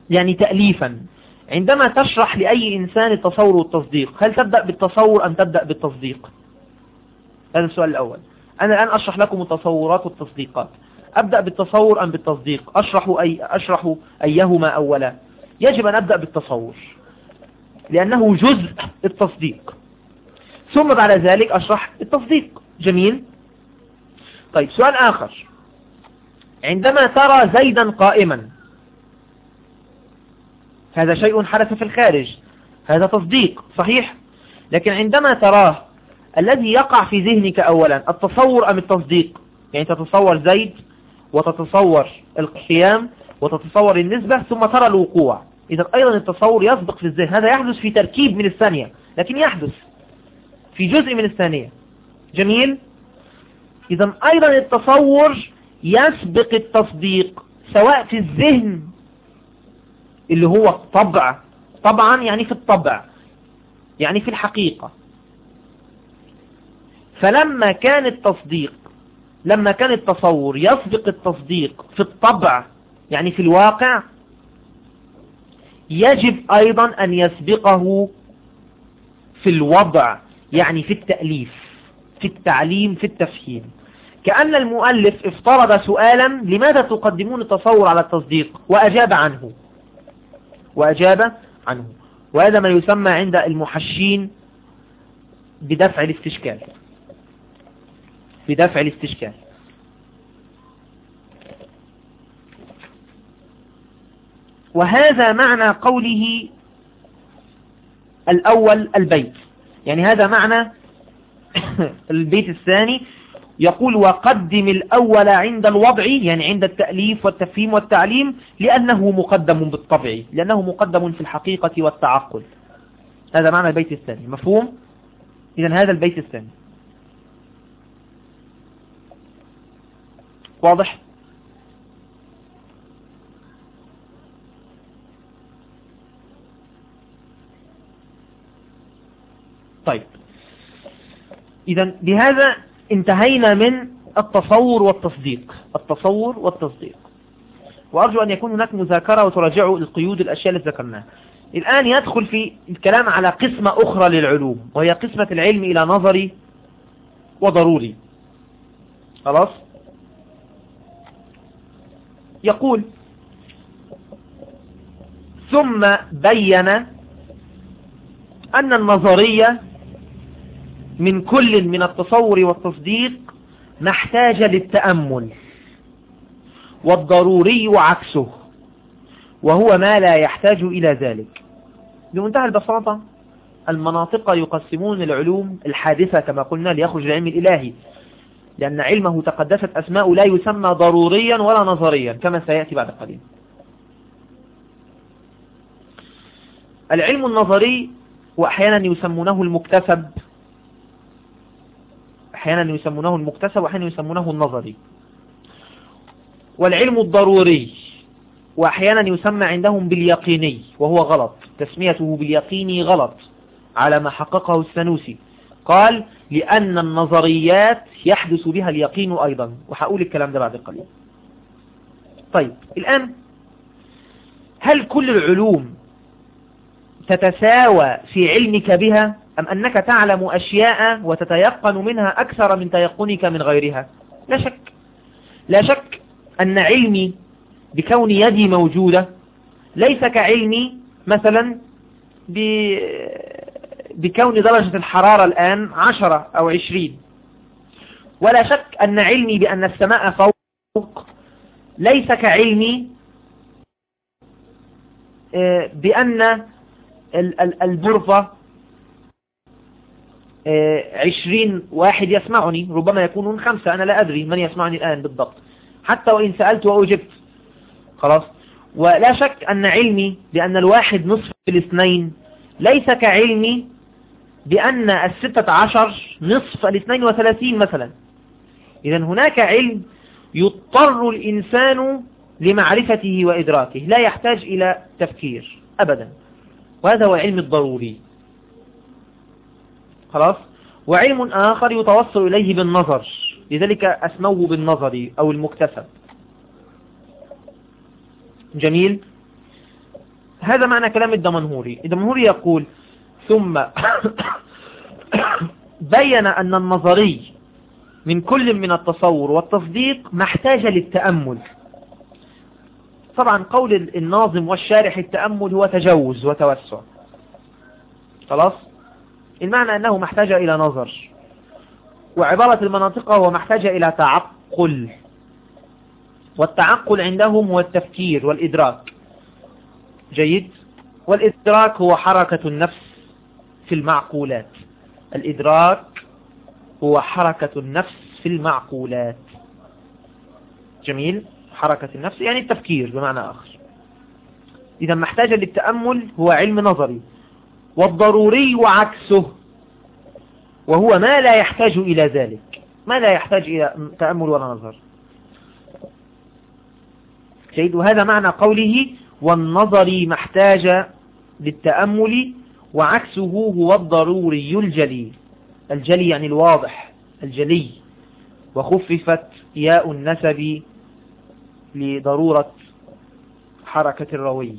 يعني تأليفا. عندما تشرح لأي إنسان التصور والتصديق هل تبدأ بالتصور أم تبدأ بالتصديق؟ هذا السؤال الأول. أنا الآن أشرح لكم التصورات والتصديقات. أبدأ بالتصور أم بالتصديق؟ أشرح, أي أشرح أيهما أولا؟ يجب أن أبدأ بالتصور. لأنه جزء التصديق. ثم بعد ذلك أشرح التصديق. جميل؟ طيب سؤال آخر. عندما ترى زيدا قائما هذا شيء حدث في الخارج. هذا تصديق صحيح؟ لكن عندما تراه الذي يقع في ذهنك أولا التصور أم التصديق؟ يعني تتصور زيد وتتصور القيام وتتصور النسبة ثم ترى الوقوع. إذا أيضا التصور يسبق في الذهن هذا يحدث في تركيب من الثانية لكن يحدث في جزء من الثانية. جميل؟ إذا أيضا التصور يسبق التصديق سواء في الذهن اللي هو الطبع طبعا يعني في الطبع يعني في الحقيقة. فلما كان التصديق لما كان التصور يسبق التصديق في الطبع يعني في الواقع يجب أيضا أن يسبقه في الوضع يعني في التأليف في التعليم في التفهيم. كأن المؤلف افترض سؤالا لماذا تقدمون التصور على التصديق؟ وأجاب عنه. وأجاب عنه. وهذا ما يسمى عند المحشين بدفع الاستشكال. بدفع الاستشكال. وهذا معنى قوله الأول البيت يعني هذا معنى البيت الثاني يقول وقدم الأول عند الوضع يعني عند التأليف والتفهيم والتعليم لأنه مقدم بالطبع لأنه مقدم في الحقيقة والتعقل هذا معنى البيت الثاني مفهوم؟ إذا هذا البيت الثاني واضح؟ طيب. إذا بهذا انتهينا من التصور والتصديق. التصور والتصديق. وأرجو أن يكون هناك مذاكرة وتراجعوا القيود الأشياء التي ذكرناها. الآن يدخل في الكلام على قسمة أخرى للعلوم وهي قسمة العلم إلى نظري وضروري. خلاص؟ يقول ثم بين أن النظرية من كل من التصور والتصديق محتاج للتأمل والضروري عكسه وهو ما لا يحتاج إلى ذلك. بمنتهى البساطة المناطق يقسمون العلوم الحادثة كما قلنا ليخرج العلم الإلهي لأن علمه تقدست أسماء لا يسمى ضروريا ولا نظريا كما سيأتي بعد قليل. العلم النظري وأحيانا يسمونه المكتسب أحيانا يسمونه المكتسب وأحيانا يسمونه النظري. والعلم الضروري وأحيانا يسمى عندهم باليقيني وهو غلط. تسميته باليقيني غلط على ما حققه السنوسي. قال لأن النظريات يحدث بها اليقين أيضا. وحقول الكلام ده بعد قليل. طيب الآن هل كل العلوم تتساوى في علمك بها أم أنك تعلم أشياء وتتيقن منها أكثر من تيقنك من غيرها؟ لا شك. لا شك أن علمي بكون يدي موجودة ليس كعلمي مثلا بكون درجة الحرارة الآن عشرة أو عشرين. ولا شك أن علمي بأن السماء فوق ليس كعلمي آه، بأن البرفة آه، عشرين واحد يسمعني ربما يكونون خمسة أنا لا أدري من يسمعني الآن بالضبط. حتى وإن سألت وأجبت. خلاص. ولا شك أن علمي بأن الواحد نصف الاثنين ليس كعلمي بأن الستة عشر نصف الاثنين وثلاثين مثلا. إذا هناك علم يضطر الإنسان لمعرفته وإدراكه لا يحتاج إلى تفكير أبدا. وهذا هو العلم الضروري. خلاص؟ وعلم آخر يتوصل إليه بالنظر. لذلك أسموه بالنظر أو المكتسب. جميل؟ هذا معنى كلام الدمنهوري. الدمنهوري يقول ثم بين أن النظري من كل من التصور والتصديق محتاج للتأمل. طبعا قول الناظم والشارح التأمل هو تجوز وتوسع. خلاص؟ المعنى أنه محتاج إلى نظر. وعبارة المناطق هو محتاج إلى تعقل. والتعقل عندهم هو التفكير والإدراك. جيد؟ والإدراك هو حركة النفس في المعقولات. الإدراك هو حركة النفس في المعقولات. جميل؟ حركة النفس يعني التفكير بمعنى آخر. إذا محتاج للتأمل هو علم نظري والضروري عكسه وهو ما لا يحتاج إلى ذلك. ما لا يحتاج إلى تأمل ولا نظر. جيد. وهذا معنى قوله والنظر ما احتاج للتأمل وعكسه هو الضروري الجلي الجلي يعني الواضح الجلي. وخففت ياء النسب لضرورة حركة الروي.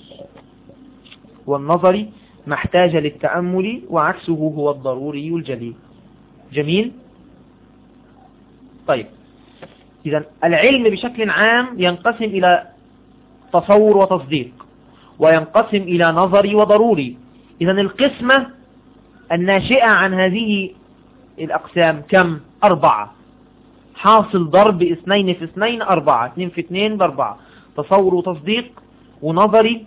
والنظر ما احتاج للتأمل وعكسه هو الضروري الجلي جميل؟ طيب. إذا العلم بشكل عام ينقسم إلى تصور وتصديق وينقسم إلى نظري وضروري. إذا القسمة الناشئة عن هذه الأقسام كم؟ أربعة. حاصل ضرب اثنين في اثنين أربعة اثنين في اثنين بأربعة. تصور وتصديق ونظري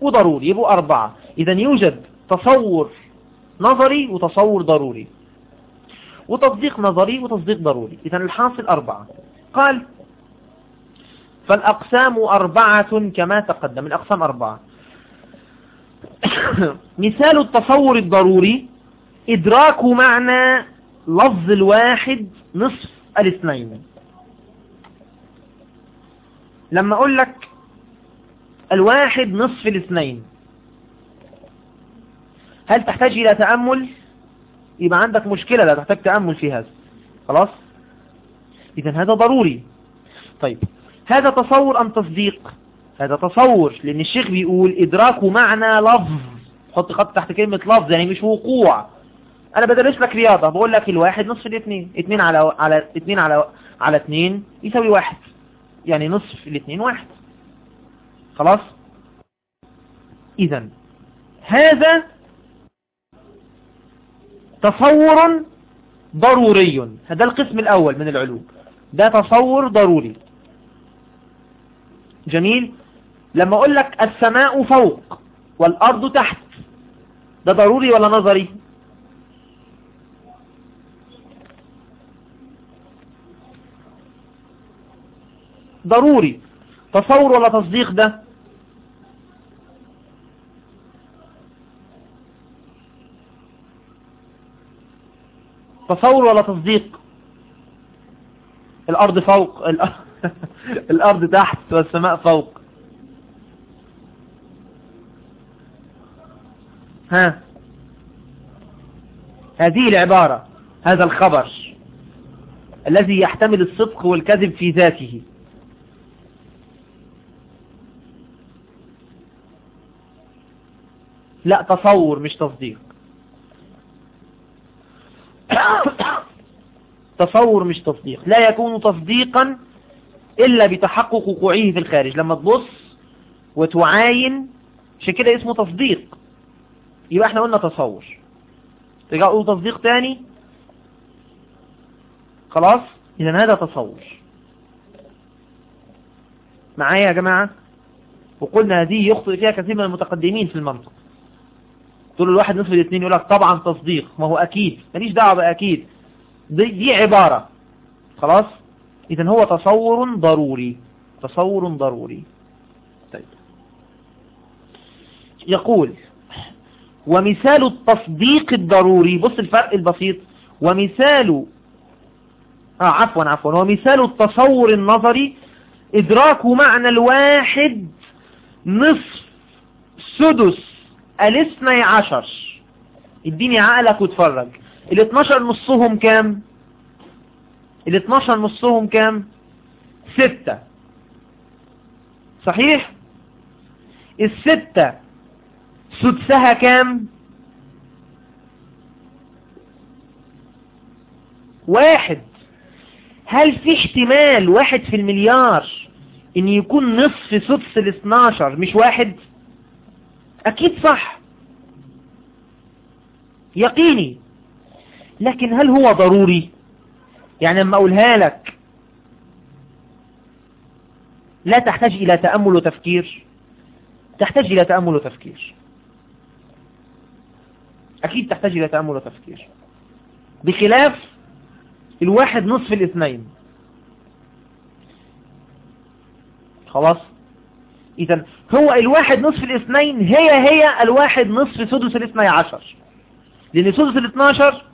وضروري يبقوا أربعة. إذا يوجد تصور نظري وتصور ضروري. وتصديق نظري وتصديق ضروري. إذا الحاصل أربعة. قال فالأقسام أربعة كما تقدم. الأقسام أربعة. مثال التصور الضروري إدراك معنى لفظ الواحد نصف الاثنين. لما أقول لك الواحد نصف الاثنين هل تحتاج إلى تأمل؟ يبقى عندك مشكلة لا تحتاج تأمل في هذا. خلاص؟ إذا هذا ضروري. طيب هذا تصور أم تصديق؟ هذا تصور لأن الشيخ بيقول إدراك معنى لفظ. حط خط تحت كلمة لفظ يعني مش وقوع. أنا بدرس لك رياضة بقول لك الواحد نصف الاثنين اثنين على على اثنين على على اثنين يساوي واحد. يعني نصف الاثنين واحد. خلاص؟ إذا هذا تصور ضروري. هذا القسم الأول من العلوم. ده تصور ضروري. جميل؟ لما أقول لك السماء فوق والأرض تحت ده ضروري ولا نظري؟ ضروري. تصور ولا تصديق ده؟ تصور ولا تصديق؟ الأرض فوق الأرض تحت والسماء فوق. ها؟ هذه العبارة هذا الخبر الذي يحتمل الصدق والكذب في ذاته. لا تصور مش تصديق. تصور مش تصديق. لا يكون تصديقا إلا بتحقق وقوعه في الخارج. لما تبص وتعاين عشان كده اسمه تصديق. يبقى إحنا قلنا تصور. ترجع قول تصديق تاني. خلاص؟ إذا هذا تصور. معايا يا جماعة؟ وقلنا هذه يخطئ فيها كثير من المتقدمين في المنطق. تقول الواحد نصف الاثنين يقول لك طبعا تصديق ما هو أكيد ماليش دعوة بأكيد دي, دي عبارة. خلاص؟ إذا هو تصور ضروري تصور ضروري. طيب. يقول ومثال التصديق الضروري بص الفرق البسيط. ومثال آه عفوا عفوا. ومثال التصور النظري إدراك معنى الواحد نصف سدس الاثني عشر. اديني عقلك واتفرج. الاثناشر نصهم كام؟ الاثناشر نصهم كام؟ ستة. صحيح؟ الستة سدسها كام؟ واحد. هل في احتمال واحد في المليار إن يكون نصف سدس الاثناشر مش واحد؟ أكيد صح. يقيني. لكن هل هو ضروري؟ يعني لما أقولها لك لا تحتاج إلى تأمل وتفكير. تحتاج إلى تأمل وتفكير. أكيد تحتاج إلى تأمل وتفكير. بخلاف الواحد نصف الاثنين. خلاص؟ اذا هو الواحد نصف الاثنين هي هي الواحد نصف سدس الاثني عشر. لأن سدس الاثناشر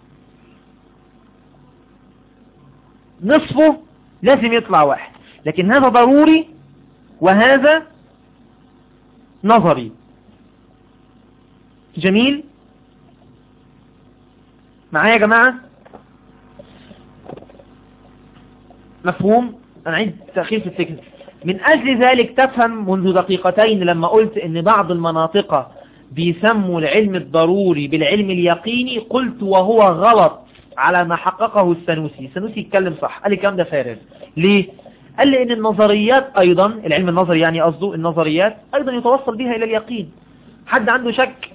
نصفه لازم يطلع واحد. لكن هذا ضروري وهذا نظري. جميل؟ معايا يا جماعة؟ مفهوم؟ أنا عيد تأخير في الفكر من أجل ذلك تفهم منذ دقيقتين لما قلت أن بعض المناطق بيسموا العلم الضروري بالعلم اليقيني قلت وهو غلط على ما حققه السنوسي. السنوسي يتكلم صح. قال لي كام ده فارغ. ليه؟ قال لي إن النظريات أيضا العلم النظري يعني قصده النظريات أيضا يتوصل بها إلى اليقين. حد عنده شك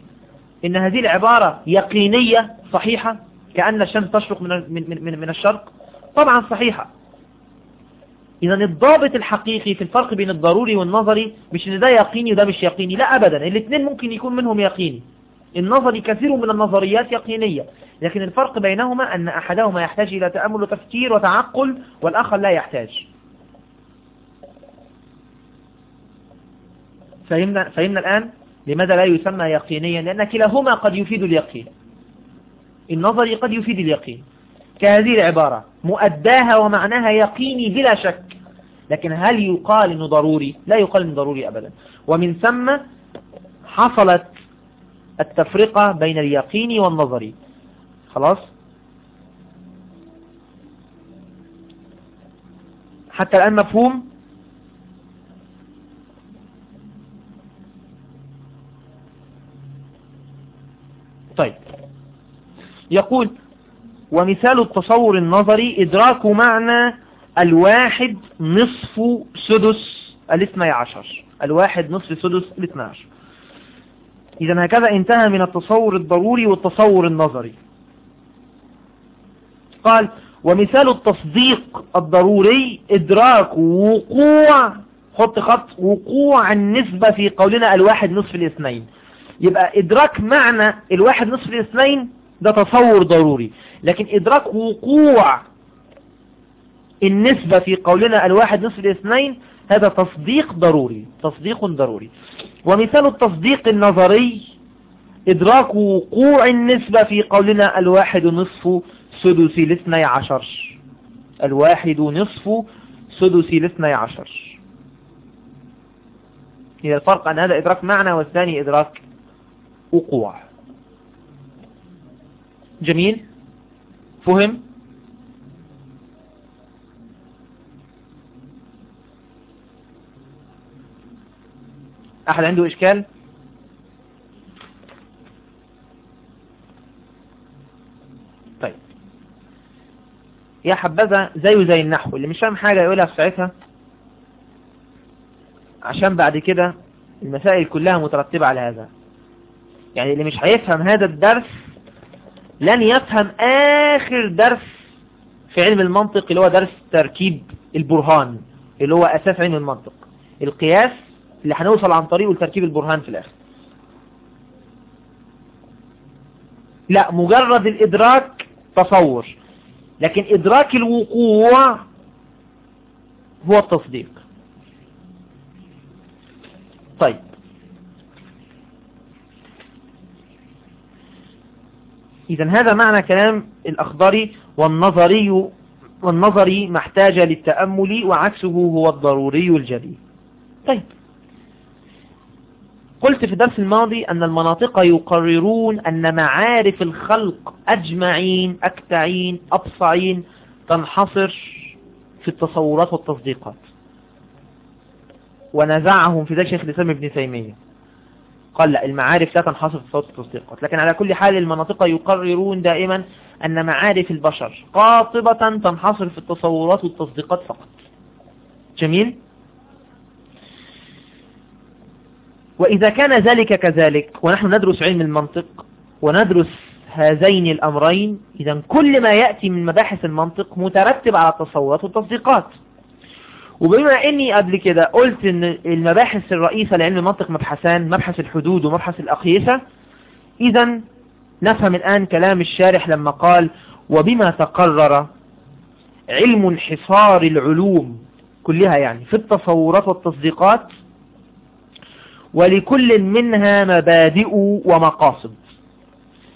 إن هذه العبارة يقينية صحيحة كأن الشمس تشرق من, من, من, من الشرق؟ طبعا صحيحة. إذا الضابط الحقيقي في الفرق بين الضروري والنظري مش إن ده يقيني وده مش يقيني لا أبدا الاثنين ممكن يكون منهم يقيني. النظري كثير من النظريات يقينية لكن الفرق بينهما أن أحدهما يحتاج إلى تأمل وتفكير وتعقل والآخر لا يحتاج. فهمنا, فهمنا الآن؟ لماذا لا يسمى يقينيا؟ لأن كلاهما قد يفيد اليقين. النظري قد يفيد اليقين. كهذه العبارة مؤداها ومعناها يقيني بلا شك. لكن هل يقال إنه ضروري؟ لا يقال إنه ضروري ابدا. ومن ثم حصلت التفرقة بين اليقين والنظري. خلاص؟ حتى الآن مفهوم؟ طيب. يقول ومثال التصور النظري إدراك معنى الواحد نصف سدس الاثنى عشر. الواحد نصف سدس الاثنى عشر. إذا هكذا انتهى من التصور الضروري والتصور النظري. قال ومثال التصديق الضروري إدراك وقوع خط خط وقوع النسبة في قولنا الواحد نصف الاثنين. يبقى إدراك معنى الواحد نصف الاثنين ده تصور ضروري. لكن إدراك وقوع النسبة في قولنا الواحد نصف الاثنين هذا تصديق ضروري تصديق ضروري. ومثال التصديق النظري إدراك وقوع النسبة في قولنا الواحد نصف سدس الاثني عشر. الواحد نصف سدس الاثني عشر. إذا الفرق أن هذا إدراك معنى والثاني إدراك وقوع. جميل؟ فهم؟ أحد عنده إشكال؟ طيب. يا حبذا زيه زي النحو اللي مش فاهم حاجة يقولها في ساعتها. عشان بعد كده المسائل كلها مترتبة على هذا. يعني اللي مش هيفهم هذا الدرس لن يفهم آخر درس في علم المنطق اللي هو درس تركيب البرهان اللي هو أساس علم المنطق. القياس اللي هنوصل عن طريقه لتركيب البرهان في الآخر. لا مجرد الإدراك تصور لكن إدراك الوقوع هو التصديق. طيب. إذا هذا معنى كلام الأخضري والنظري والنظري محتاج للتأمل وعكسه هو الضروري الجديد. طيب. قلت في الدرس الماضي أن المناطق يقررون أن معارف الخلق أجمعين أكتعين أبصعين تنحصر في التصورات والتصديقات. ونزعهم في ذلك شيخ الإسلام ابن تيمية. قال لا المعارف لا تنحصر في صوت التصديقات لكن على كل حال المناطق يقررون دائما أن معارف البشر قاطبة تنحصر في التصورات والتصديقات فقط. جميل؟ وإذا كان ذلك كذلك ونحن ندرس علم المنطق وندرس هذين الأمرين إذا كل ما يأتي من مباحث المنطق مترتب على التصورات والتصديقات. وبما إني قبل كده قلت إن المباحث الرئيسة لعلم المنطق مبحثان مبحث الحدود ومبحث الأقيسة إذا نفهم الآن كلام الشارح لما قال وبما تقرر علم انحصار العلوم كلها يعني في التصورات والتصديقات ولكل منها مبادئ ومقاصد.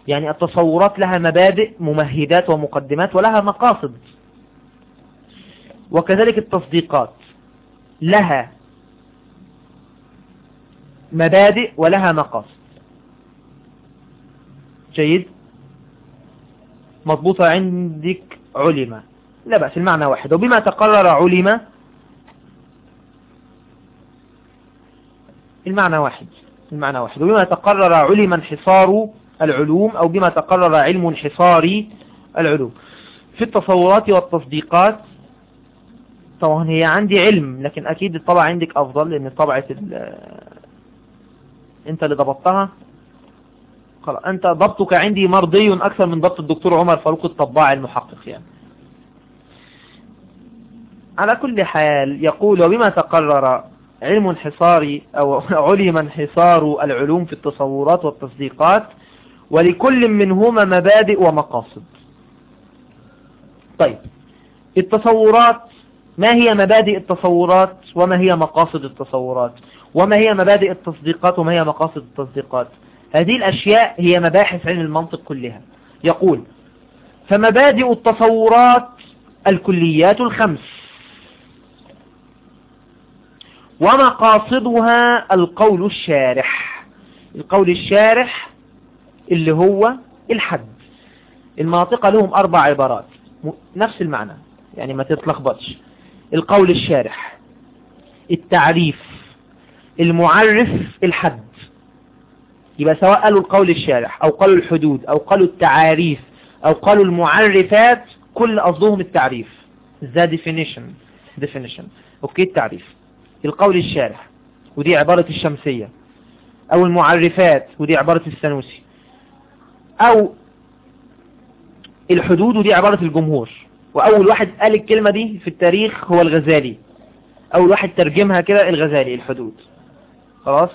يعني التصورات لها مبادئ ممهدات ومقدمات ولها مقاصد. وكذلك التصديقات. لها مبادئ ولها مقاصد. جيد؟ مضبوطة عندك علم. لا بأس المعنى واحد. وبما تقرر علم المعنى واحد. المعنى واحد. وبما تقرر علم انحصار العلوم أو بما تقرر علم انحصار العلوم. في التصورات والتصديقات طبعا هي عندي علم لكن أكيد الطبع عندك أفضل لأن طبعة أنت اللي ضبطتها. خلاص أنت ضبطك عندي مرضي أكثر من ضبط الدكتور عمر فاروق الطباع المحقق يعني. على كل حال يقول وبما تقرر علم انحصار أو علم انحصار العلوم في التصورات والتصديقات ولكل منهما مبادئ ومقاصد. طيب التصورات ما هي مبادئ التصورات وما هي مقاصد التصورات؟ وما هي مبادئ التصديقات وما هي مقاصد التصديقات؟ هذه الأشياء هي مباحث علم المنطق كلها. يقول فمبادئ التصورات الكليات الخمس. ومقاصدها القول الشارح. القول الشارح اللي هو الحد. المناطق لهم أربع عبارات. نفس المعنى. يعني ما تتلخبطش. القول الشارح التعريف المعرف الحد. يبقى سواء قالوا القول الشارح أو قالوا الحدود أو قالوا التعاريف أو قالوا المعرفات كل قصدهم التعريف. The definition definition. أوكي التعريف. القول الشارح ودي عبارة الشمسية. أو المعرفات ودي عبارة السنوسي. أو الحدود ودي عبارة الجمهور. وأول واحد قال الكلمة دي في التاريخ هو الغزالي. أول واحد ترجمها كده الغزالي الحدود. خلاص؟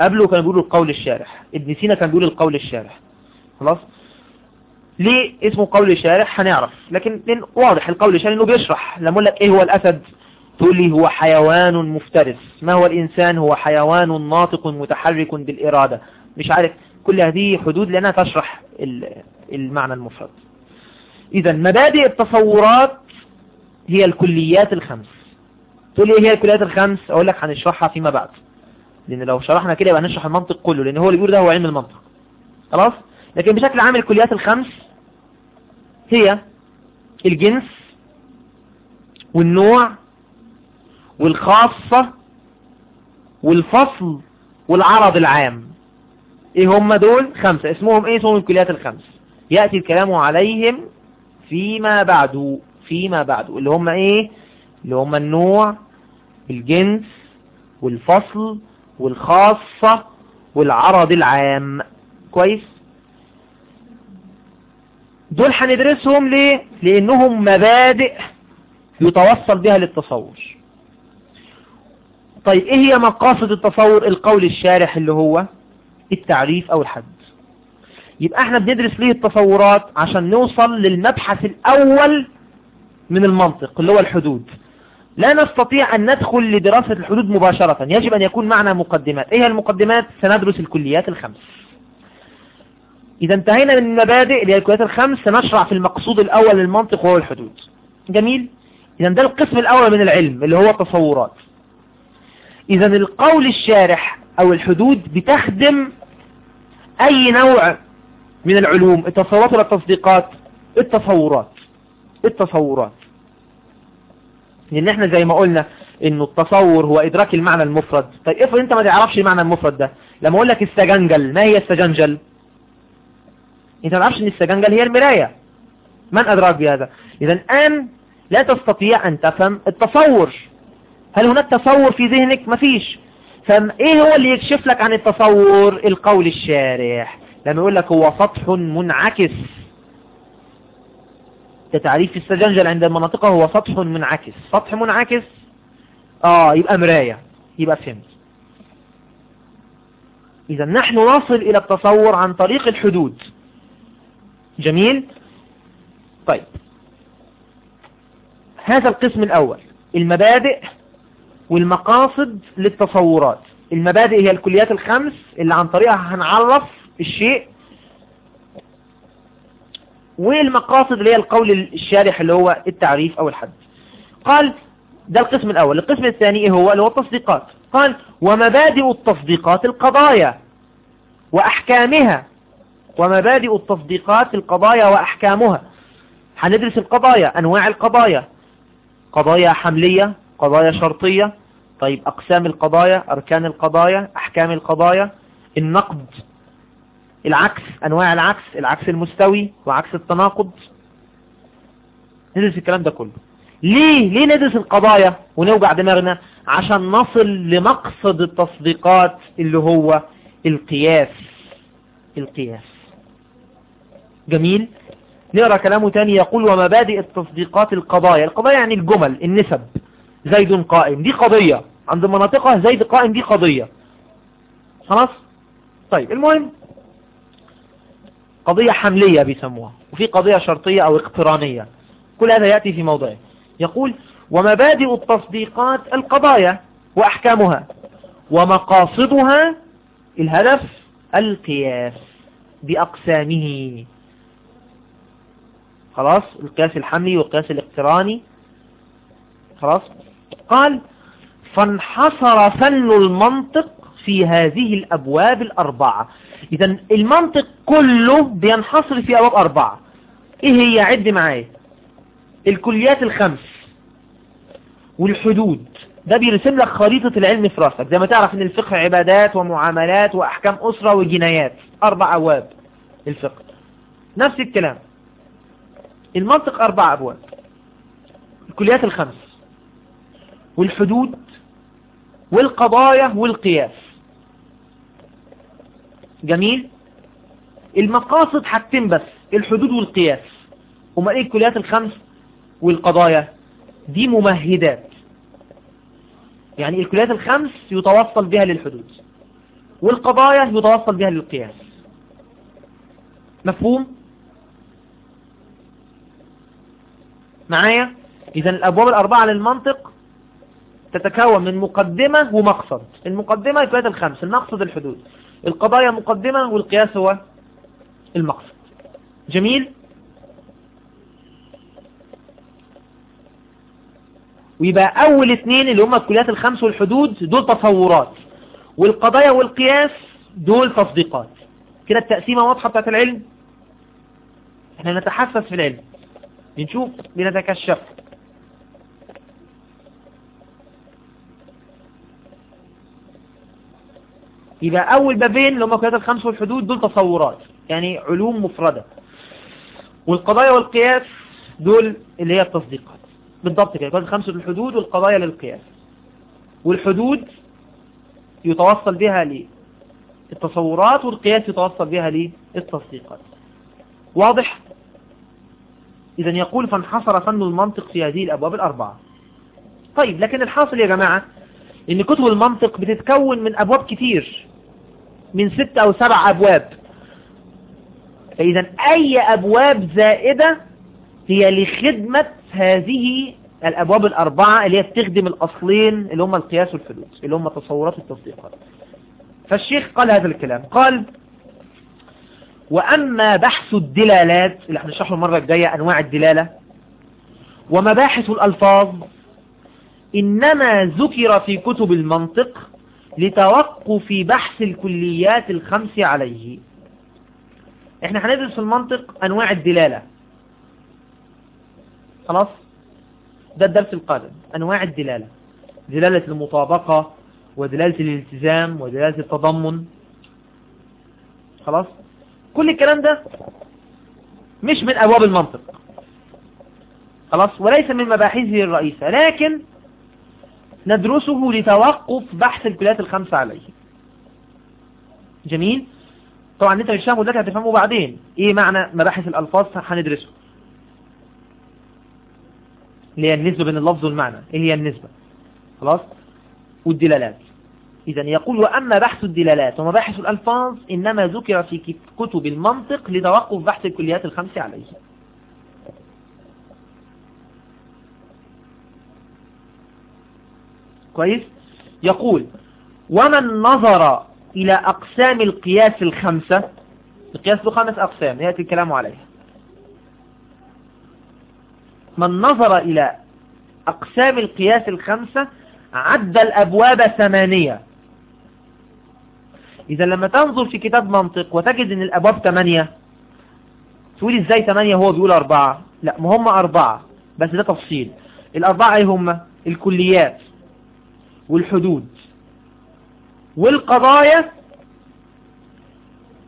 قبله كان بيقولوا القول الشارح. ابن سينا كان بيقول القول الشارح. خلاص؟ ليه اسمه قول الشارح هنعرف. لكن واضح القول الشارح إنه بيشرح. لما أقول لك إيه هو الأسد؟ تقول لي هو حيوان مفترس. ما هو الإنسان؟ هو حيوان ناطق متحرك بالإرادة. مش عارف. كل هذه حدود لانها تشرح المعنى المفرد. اذا مبادئ التصورات هي الكليات الخمس. تقول إيه هي الكليات الخمس؟ أقول لك هنشرحها فيما بعد. لأن لو شرحنا كده يبقى نشرح المنطق كله لأن هو اللي بيقول ده هو علم المنطق. خلاص؟ لكن بشكل عام الكليات الخمس هي الجنس والنوع والخاصة والفصل والعرض العام. إيه هم دول؟ خمسة. اسمهم إيه؟ اسمهم الكليات الخمس. يأتي الكلام عليهم فيما بعد فيما بعد. اللي هم إيه؟ اللي هم النوع الجنس والفصل والخاصة والعرض العام. كويس؟ دول هندرسهم ليه؟ لأنهم مبادئ يتوصل بها للتصور. طيب إيه هي مقاصد التصور؟ القول الشارح اللي هو التعريف أو الحد. يبقى إحنا بندرس ليه التصورات؟ عشان نوصل للمبحث الأول من المنطق اللي هو الحدود. لا نستطيع أن ندخل لدراسة الحدود مباشرة. يجب أن يكون معنا مقدمات. إيه المقدمات؟ سندرس الكليات الخمس. إذا انتهينا من المبادئ اللي هي الكليات الخمس سنشرع في المقصود الأول للمنطق وهو الحدود. جميل؟ إذا ده القسم الأول من العلم اللي هو التصورات. إذا القول الشارح أو الحدود بتخدم أي نوع من العلوم؟ التصورات ولا التصديقات؟ التصورات. التصورات. لأن إحنا زي ما قلنا إنه التصور هو إدراك المعنى المفرد. طيب افرض أنت ما تعرفش المعنى المفرد ده. لما أقول لك السجنجل ما هي السجنجل؟ أنت ما تعرفش إن السجنجل هي المراية. من أدراك بهذا؟ إذا الان لا تستطيع أن تفهم التصور. هل هناك تصور في ذهنك؟ مفيش فايه هو اللي يكشف لك عن التصور؟ القول الشارح. لما يقول لك هو سطح منعكس. كتعريف السجنجل عند المناطق هو سطح منعكس. سطح منعكس؟ آه يبقى مراية. يبقى فهمت. إذا نحن نصل إلى التصور عن طريق الحدود. جميل؟ طيب. هذا القسم الأول. المبادئ. والمقاصد للتصورات. المبادئ هي الكليات الخمس اللي عن طريقها هنعرف الشيء. والمقاصد اللي هي القول الشارح اللي هو التعريف أو الحد. قال ده القسم الأول. القسم الثاني إيه هو اللي هو التصديقات. قال ومبادئ التصديقات القضايا وأحكامها. ومبادئ التصديقات القضايا وأحكامها. هندرس القضايا أنواع القضايا. قضايا حملية قضايا شرطية. طيب أقسام القضايا أركان القضايا أحكام القضايا. النقد العكس أنواع العكس العكس المستوي وعكس التناقض. ندرس الكلام ده كله. ليه؟ ليه ندرس القضايا ونوجع دماغنا؟ عشان نصل لمقصد التصديقات اللي هو القياس. القياس. جميل؟ نقرأ كلامه تاني. يقول ومبادئ التصديقات القضايا. القضايا يعني الجمل النسب. زيد قائم. دي قضية. عند مناطقها زيد قائم دي قضية. خلاص؟ طيب المهم قضية حملية بيسموها وفي قضية شرطية أو اقترانية. كل هذا يأتي في موضعه. يقول ومبادئ التصديقات القضايا وأحكامها ومقاصدها الهدف القياس بأقسامه. خلاص؟ القياس الحملي والقياس الاقتراني. خلاص؟ قال فانحصر فن المنطق في هذه الأبواب الأربعة. إذا المنطق كله بينحصر في أبواب أربعة. إيه هي؟ عد معايا. الكليات الخمس والحدود. ده بيرسم لك خريطة العلم في راسك. زي ما تعرف إن الفقه عبادات ومعاملات وأحكام أسرة وجنايات. أربع أبواب الفقه. نفس الكلام. المنطق أربع أبواب. الكليات الخمس. والحدود والقضايا والقياس. جميل؟ المقاصد حاجتين بس الحدود والقياس. وما إيه الكليات الخمس والقضايا؟ دي ممهدات. يعني الكليات الخمس يتوصل بها للحدود والقضايا يتوصل بها للقياس. مفهوم؟ معايا؟ اذا الأبواب الأربعة للمنطق تتكون من مقدمة ومقصد. المقدمة الكليات الخمس المقصد الحدود. القضايا مقدمة والقياس هو المقصد. جميل؟ ويبقى أول اثنين اللي هم الكليات الخمس والحدود دول تصورات. والقضايا والقياس دول تصديقات. كده التقسيمة واضحة بتاعت العلم؟ إحنا نتحسس في العلم. بنشوف بنتكشف. يبقى أول بابين اللي هم الخمس والحدود دول تصورات يعني علوم مفردة. والقضايا والقياس دول اللي هي التصديقات. بالضبط كده كليات الخمس والحدود والقضايا للقياس. والحدود يتوصل بها للتصورات والقياس يتوصل بها للتصديقات واضح؟ إذا يقول فانحصر فن المنطق في هذه الأبواب الأربعة. طيب لكن الحاصل يا جماعة إن كتب المنطق بتتكون من أبواب كتير. من ست أو سبع أبواب. فإذا أي أبواب زائدة هي لخدمة هذه الأبواب الأربعة اللي هي بتخدم الأصلين اللي هم القياس والحدود اللي هم تصورات التصديقات فالشيخ قال هذا الكلام. قال وأما بحث الدلالات اللي هنشرحه المرة الجاية أنواع الدلالة. ومباحث الألفاظ. إنما ذكر في كتب المنطق لتوقف بحث الكليات الخمس عليه. إحنا هندرس في المنطق أنواع الدلالة. خلاص؟ ده الدرس القادم. أنواع الدلالة. دلالة المطابقة ودلالة الالتزام ودلالة التضمن. خلاص؟ كل الكلام ده مش من أبواب المنطق. خلاص؟ وليس من مباحثه الرئيسة. لكن ندرسه لتوقف بحث الكليات الخمسة عليه. جميل؟ طبعا انت مش فاهمه دلوقتي هتفهمه بعدين. إيه معنى مباحث الألفاظ؟ هندرسه. اللي هي النسبة بين اللفظ والمعنى. إيه هي النسبة؟ خلاص؟ والدلالات. إذا يقول وأما بحث الدلالات ومباحث الألفاظ إنما ذكر في كتب المنطق لتوقف بحث الكليات الخمس عليه. كويس؟ يقول ومن نظر إلى أقسام القياس الخمسة؟ القياس له خمس أقسام يأتي الكلام عليها. من نظر إلى أقسام القياس الخمسة عد الأبواب ثمانية. إذا لما تنظر في كتاب منطق وتجد أن الأبواب ثمانية تقول إزاي ثمانية هو بيقول أربعة؟ لا ما هم أربعة بس ده تفصيل. الأربعة إيه هم؟ الكليات. والحدود والقضايا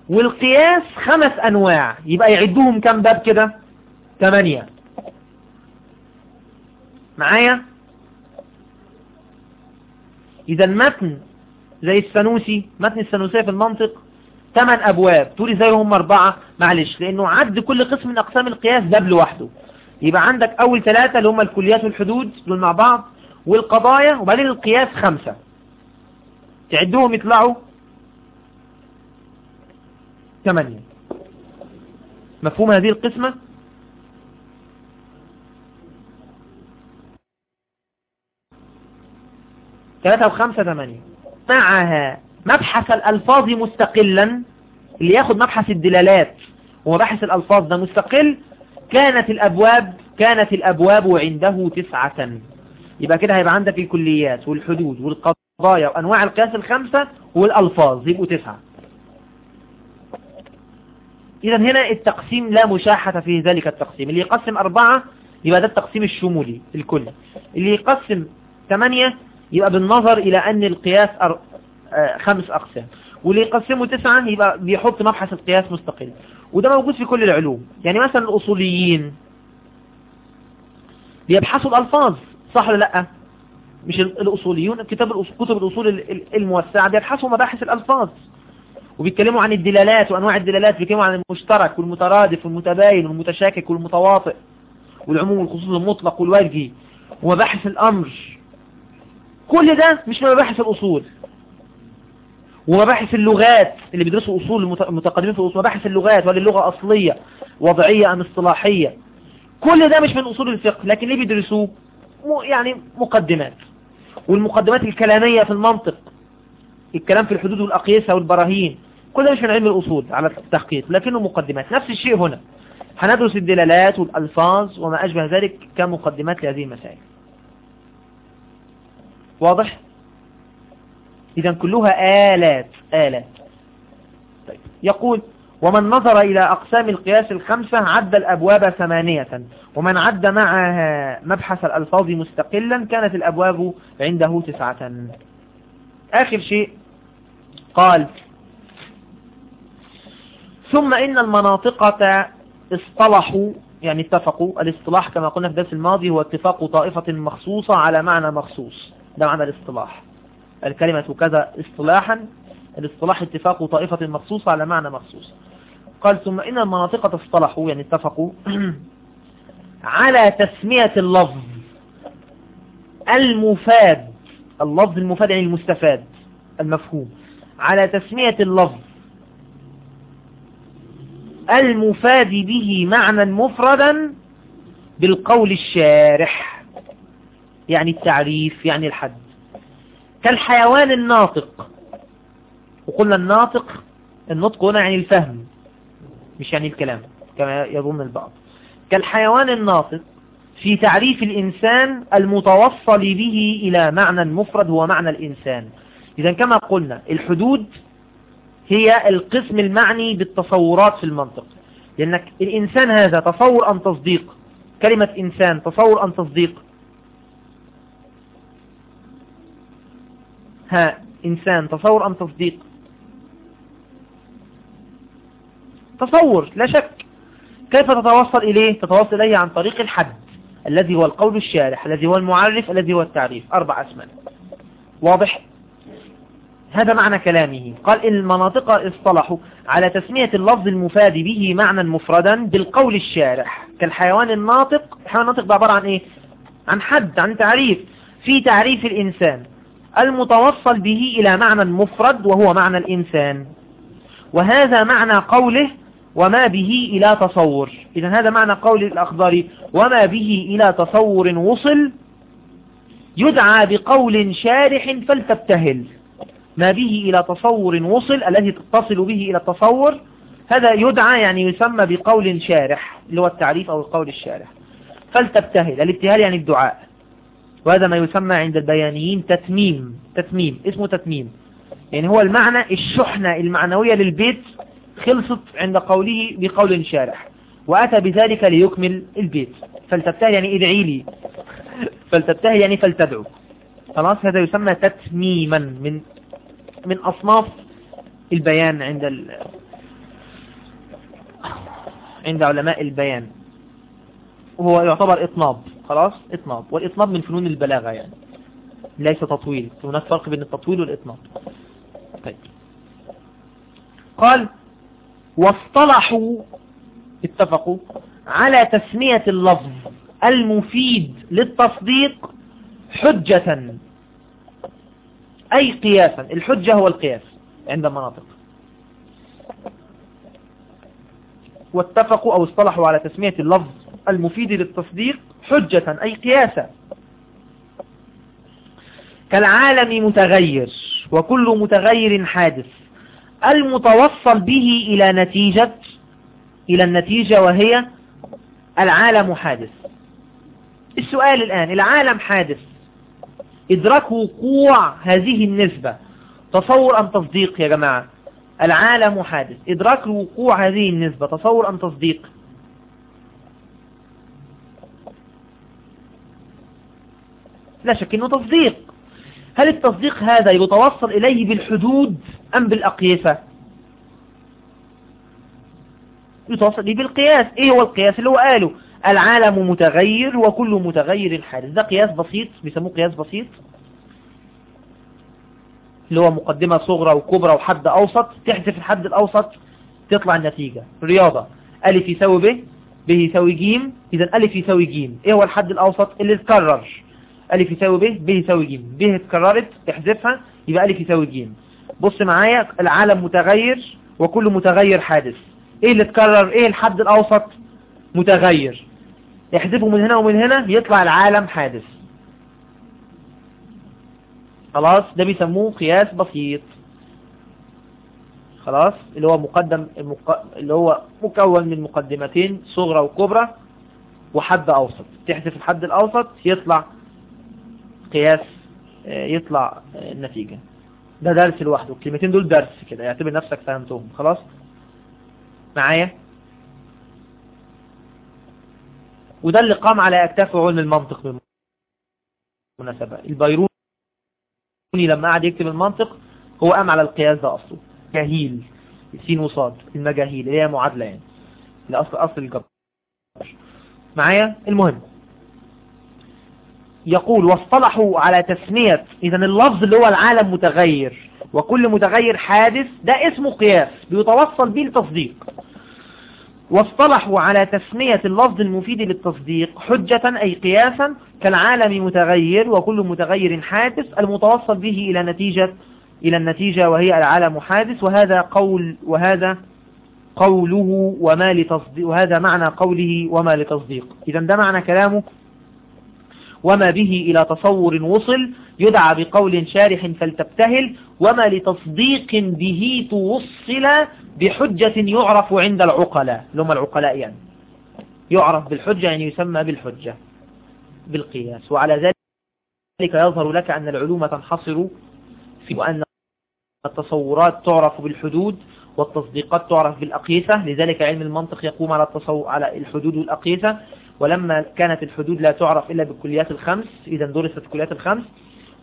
والقياس خمس أنواع. يبقى يعدوهم كم باب كده؟ ثمانية معايا؟ إذا المتن زي السنوسي متن السنوسية في المنطق ثمان أبواب. تقولي زي هم أربعة؟ معلش لأنه عد كل قسم من أقسام القياس باب لوحده. يبقى عندك أول ثلاثة اللي هم الكليات والحدود دول مع بعض. والقضايا وبعدين القياس خمسة. تعدوهم يطلعوا ثمانية. مفهوم هذه القسمة؟ ثلاثة وخمسة ثمانية. معها مبحث الألفاظ مستقلا اللي ياخد مبحث الدلالات ومباحث الألفاظ ده مستقل. كانت الأبواب كانت الأبواب عنده تسعة. يبقى كده هيبقى عندك الكليات والحدود والقضايا وأنواع القياس الخمسة والألفاظ يبقوا تسعة. إذا هنا التقسيم لا مشاحة في ذلك التقسيم. اللي يقسم أربعة يبقى ده التقسيم الشمولي الكل. اللي يقسم ثمانية يبقى بالنظر إلى أن القياس أر... آه خمس أقسام. واللي يقسمه تسعة يبقى بيحط مبحث القياس مستقل. وده موجود في كل العلوم. يعني مثلا الأصوليين بيبحثوا الألفاظ. صح ولا لأ؟ مش الأصوليون كتاب الأصول كتب الأصول الموسعة بيبحثوا مباحث الألفاظ. وبيتكلموا عن الدلالات وأنواع الدلالات بيتكلموا عن المشترك والمترادف والمتباين والمتشاكك والمتواطئ والعموم والخصوص المطلق والوجهي. ومباحث الأمر. كل ده مش من مباحث الأصول. ومباحث اللغات اللي بيدرسوا أصول المتقدمين في الأصول مباحث اللغات وهل اللغة أصلية وضعية أم اصطلاحية. كل ده مش من أصول الفقه لكن ليه بيدرسوه يعني مقدمات والمقدمات الكلامية في المنطق الكلام في الحدود والأقيسة والبراهين كل ده مش من علم الأصول على التحقيق لكنه مقدمات نفس الشيء هنا هندرس الدلالات والألفاظ وما أشبه ذلك كمقدمات لهذه المسائل واضح؟ إذا كلها آلات آلات طيب. يقول ومن نظر إلى أقسام القياس الخمسة عد الأبواب ثمانية. ومن عد معها مبحث الألفاظ مستقلا كانت الأبواب عنده تسعة. آخر شيء قال ثم إن المناطقة اصطلحوا يعني اتفقوا. الاصطلاح كما قلنا في الدرس الماضي هو اتفاق طائفة مخصوصة على معنى مخصوص. ده معنى الاصطلاح. الكلمة كذا اصطلاحا. الاصطلاح اتفاق طائفة مخصوصة على معنى مخصوص. قال ثم إن المناطق اصطلحوا يعني اتفقوا. على تسمية اللفظ. المفاد. اللفظ المفاد يعني المستفاد. المفهوم. على تسمية اللفظ. المفاد به معنى مفردا بالقول الشارح. يعني التعريف يعني الحد. كالحيوان الناطق. وقلنا الناطق النطق هنا يعني الفهم. مش يعني الكلام كما يظن البعض. كالحيوان الناطق في تعريف الإنسان المتوصل به إلى معنى مفرد هو معنى الإنسان. إذا كما قلنا الحدود هي القسم المعني بالتصورات في المنطق. لأنك الإنسان هذا تصور أم تصديق؟ كلمة إنسان تصور أم تصديق؟ ها إنسان تصور أم تصديق؟ تصور لا شك. كيف تتوصل إليه؟ تتوصل إليه عن طريق الحد الذي هو القول الشارح الذي هو المعرف الذي هو التعريف. أربع أسماء. واضح؟ هذا معنى كلامه. قال إن المناطق اصطلحوا على تسمية اللفظ المفاد به معنى مفردا بالقول الشارح. كالحيوان الناطق الحيوان الناطق ده عبارة عن إيه؟ عن حد عن تعريف. في تعريف الإنسان. المتوصل به إلى معنى مفرد وهو معنى الإنسان. وهذا معنى قوله وما به إلى تصور. إذا هذا معنى قول الأخضر وما به إلى تصور وصل يدعى بقول شارح فلتبتهل. ما به إلى تصور وصل الذي تتصل به إلى التصور هذا يدعى يعني يسمى بقول شارح اللي هو التعريف أو القول الشارح. فلتبتهل الابتهال يعني الدعاء. وهذا ما يسمى عند البيانيين تتميم تتميم اسمه تتميم. يعني هو المعنى الشحنة المعنوية للبيت خلصت عند قوله بقول شارح. وأتى بذلك ليكمل البيت. فلتبتهل يعني ادعي لي. فلتبتهل يعني فلتدعو. خلاص هذا يسمى تتميما من من أصناف البيان عند ال... عند علماء البيان. وهو يعتبر إطناب. خلاص؟ إطناب. والإطناب من فنون البلاغة يعني. ليس تطويل. هناك فرق بين التطويل والإطناب. طيب. قال واصطلحوا اتفقوا على تسمية اللفظ المفيد للتصديق حجة أي قياسا. الحجة هو القياس عند المناطق. واتفقوا أو اصطلحوا على تسمية اللفظ المفيد للتصديق حجة أي قياسا. كالعالم متغير وكل متغير حادث. المتوصل به إلى نتيجة إلى النتيجة وهي العالم حادث. السؤال الآن العالم حادث. إدراك وقوع هذه النسبة. تصور أم تصديق يا جماعة؟ العالم حادث. إدراك وقوع هذه النسبة. تصور أم تصديق؟ لا شك أنه تصديق. هل التصديق هذا يتوصل إليه بالحدود أم بالأقيسة؟ يتوصل إليه بالقياس. إيه هو القياس؟ اللي هو قاله العالم متغير وكل متغير حادث ده قياس بسيط بيسموه قياس بسيط. اللي هو مقدمة صغرى وكبرى وحد أوسط تحذف الحد الأوسط تطلع النتيجة. رياضة. ألف يساوي ب ب يساوي ج إذا ألف يساوي ج إيه هو الحد الأوسط؟ اللي اتكرر ألف يساوي ب ب يساوي ج ب اتكررت احذفها يبقى ألف يساوي ج بص معايا العالم متغير وكل متغير حادث. إيه اللي اتكرر؟ إيه الحد الأوسط؟ متغير. يحذفه من هنا ومن هنا يطلع العالم حادث. خلاص ده بيسموه قياس بسيط. خلاص اللي هو مقدم المق... اللي هو مكون من مقدمتين صغرى وكبرى وحد أوسط. تحذف الحد الأوسط يطلع قياس يطلع النتيجة. ده درس لوحده. الكلمتين دول درس كده. اعتبر نفسك فهمتهم. خلاص؟ معايا؟ وده اللي قام على أكتاف علم المنطق بالمناسبة. البيروني لما قعد يكتب المنطق هو قام على القياس ده أصله. جهيل. سين وصاد. المجاهيل. اللي هي معادلة يعني. لأصل أصل الجبر. معايا؟ المهم. يقول واصطلحوا على تسمية إذا اللفظ اللي هو العالم متغير وكل متغير حادث ده اسمه قياس بيتوصل به التصديق واصطلحوا على تسمية اللفظ المفيد للتصديق حجة أي قياسا كالعالم متغير وكل متغير حادث المتوصل به إلى نتيجة إلى النتيجة وهي العالم حادث وهذا قول وهذا قوله وما لتصديق وهذا معنى قوله وما لتصديق. إذا ده معنى كلامه وما به إلى تصور وصل يدعى بقول شارح فلتبتهل وما لتصديق به توصل بحجة يعرف عند العقلاء. لهم العقلاء يعني. يعرف بالحجة يعني يسمى بالحجة بالقياس. وعلى ذلك يظهر لك أن العلوم تنحصر في وأن التصورات تعرف بالحدود والتصديقات تعرف بالأقيسة. لذلك علم المنطق يقوم على التصور على الحدود والأقيسة. ولما كانت الحدود لا تعرف إلا بالكليات الخمس إذا درست الكليات الخمس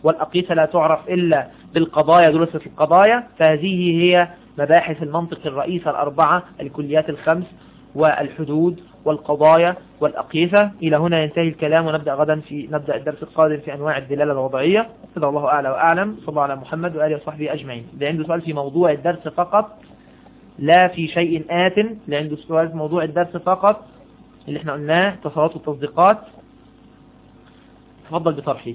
والأقيسة لا تعرف إلا بالقضايا درست القضايا فهذه هي مباحث المنطق الرئيسة الأربعة الكليات الخمس والحدود والقضايا والأقيسة. إلى هنا ينتهي الكلام ونبدأ غدا في نبدأ الدرس القادم في أنواع الدلالة الوضعية. صلى الله أعلى وأعلم. صلى على محمد وآله وصحبه أجمعين. اللي عنده سؤال في موضوع الدرس فقط لا في شيء آت اللي عنده سؤال في موضوع الدرس فقط اللي إحنا قلناه تصورات والتصديقات تفضل بطرحه.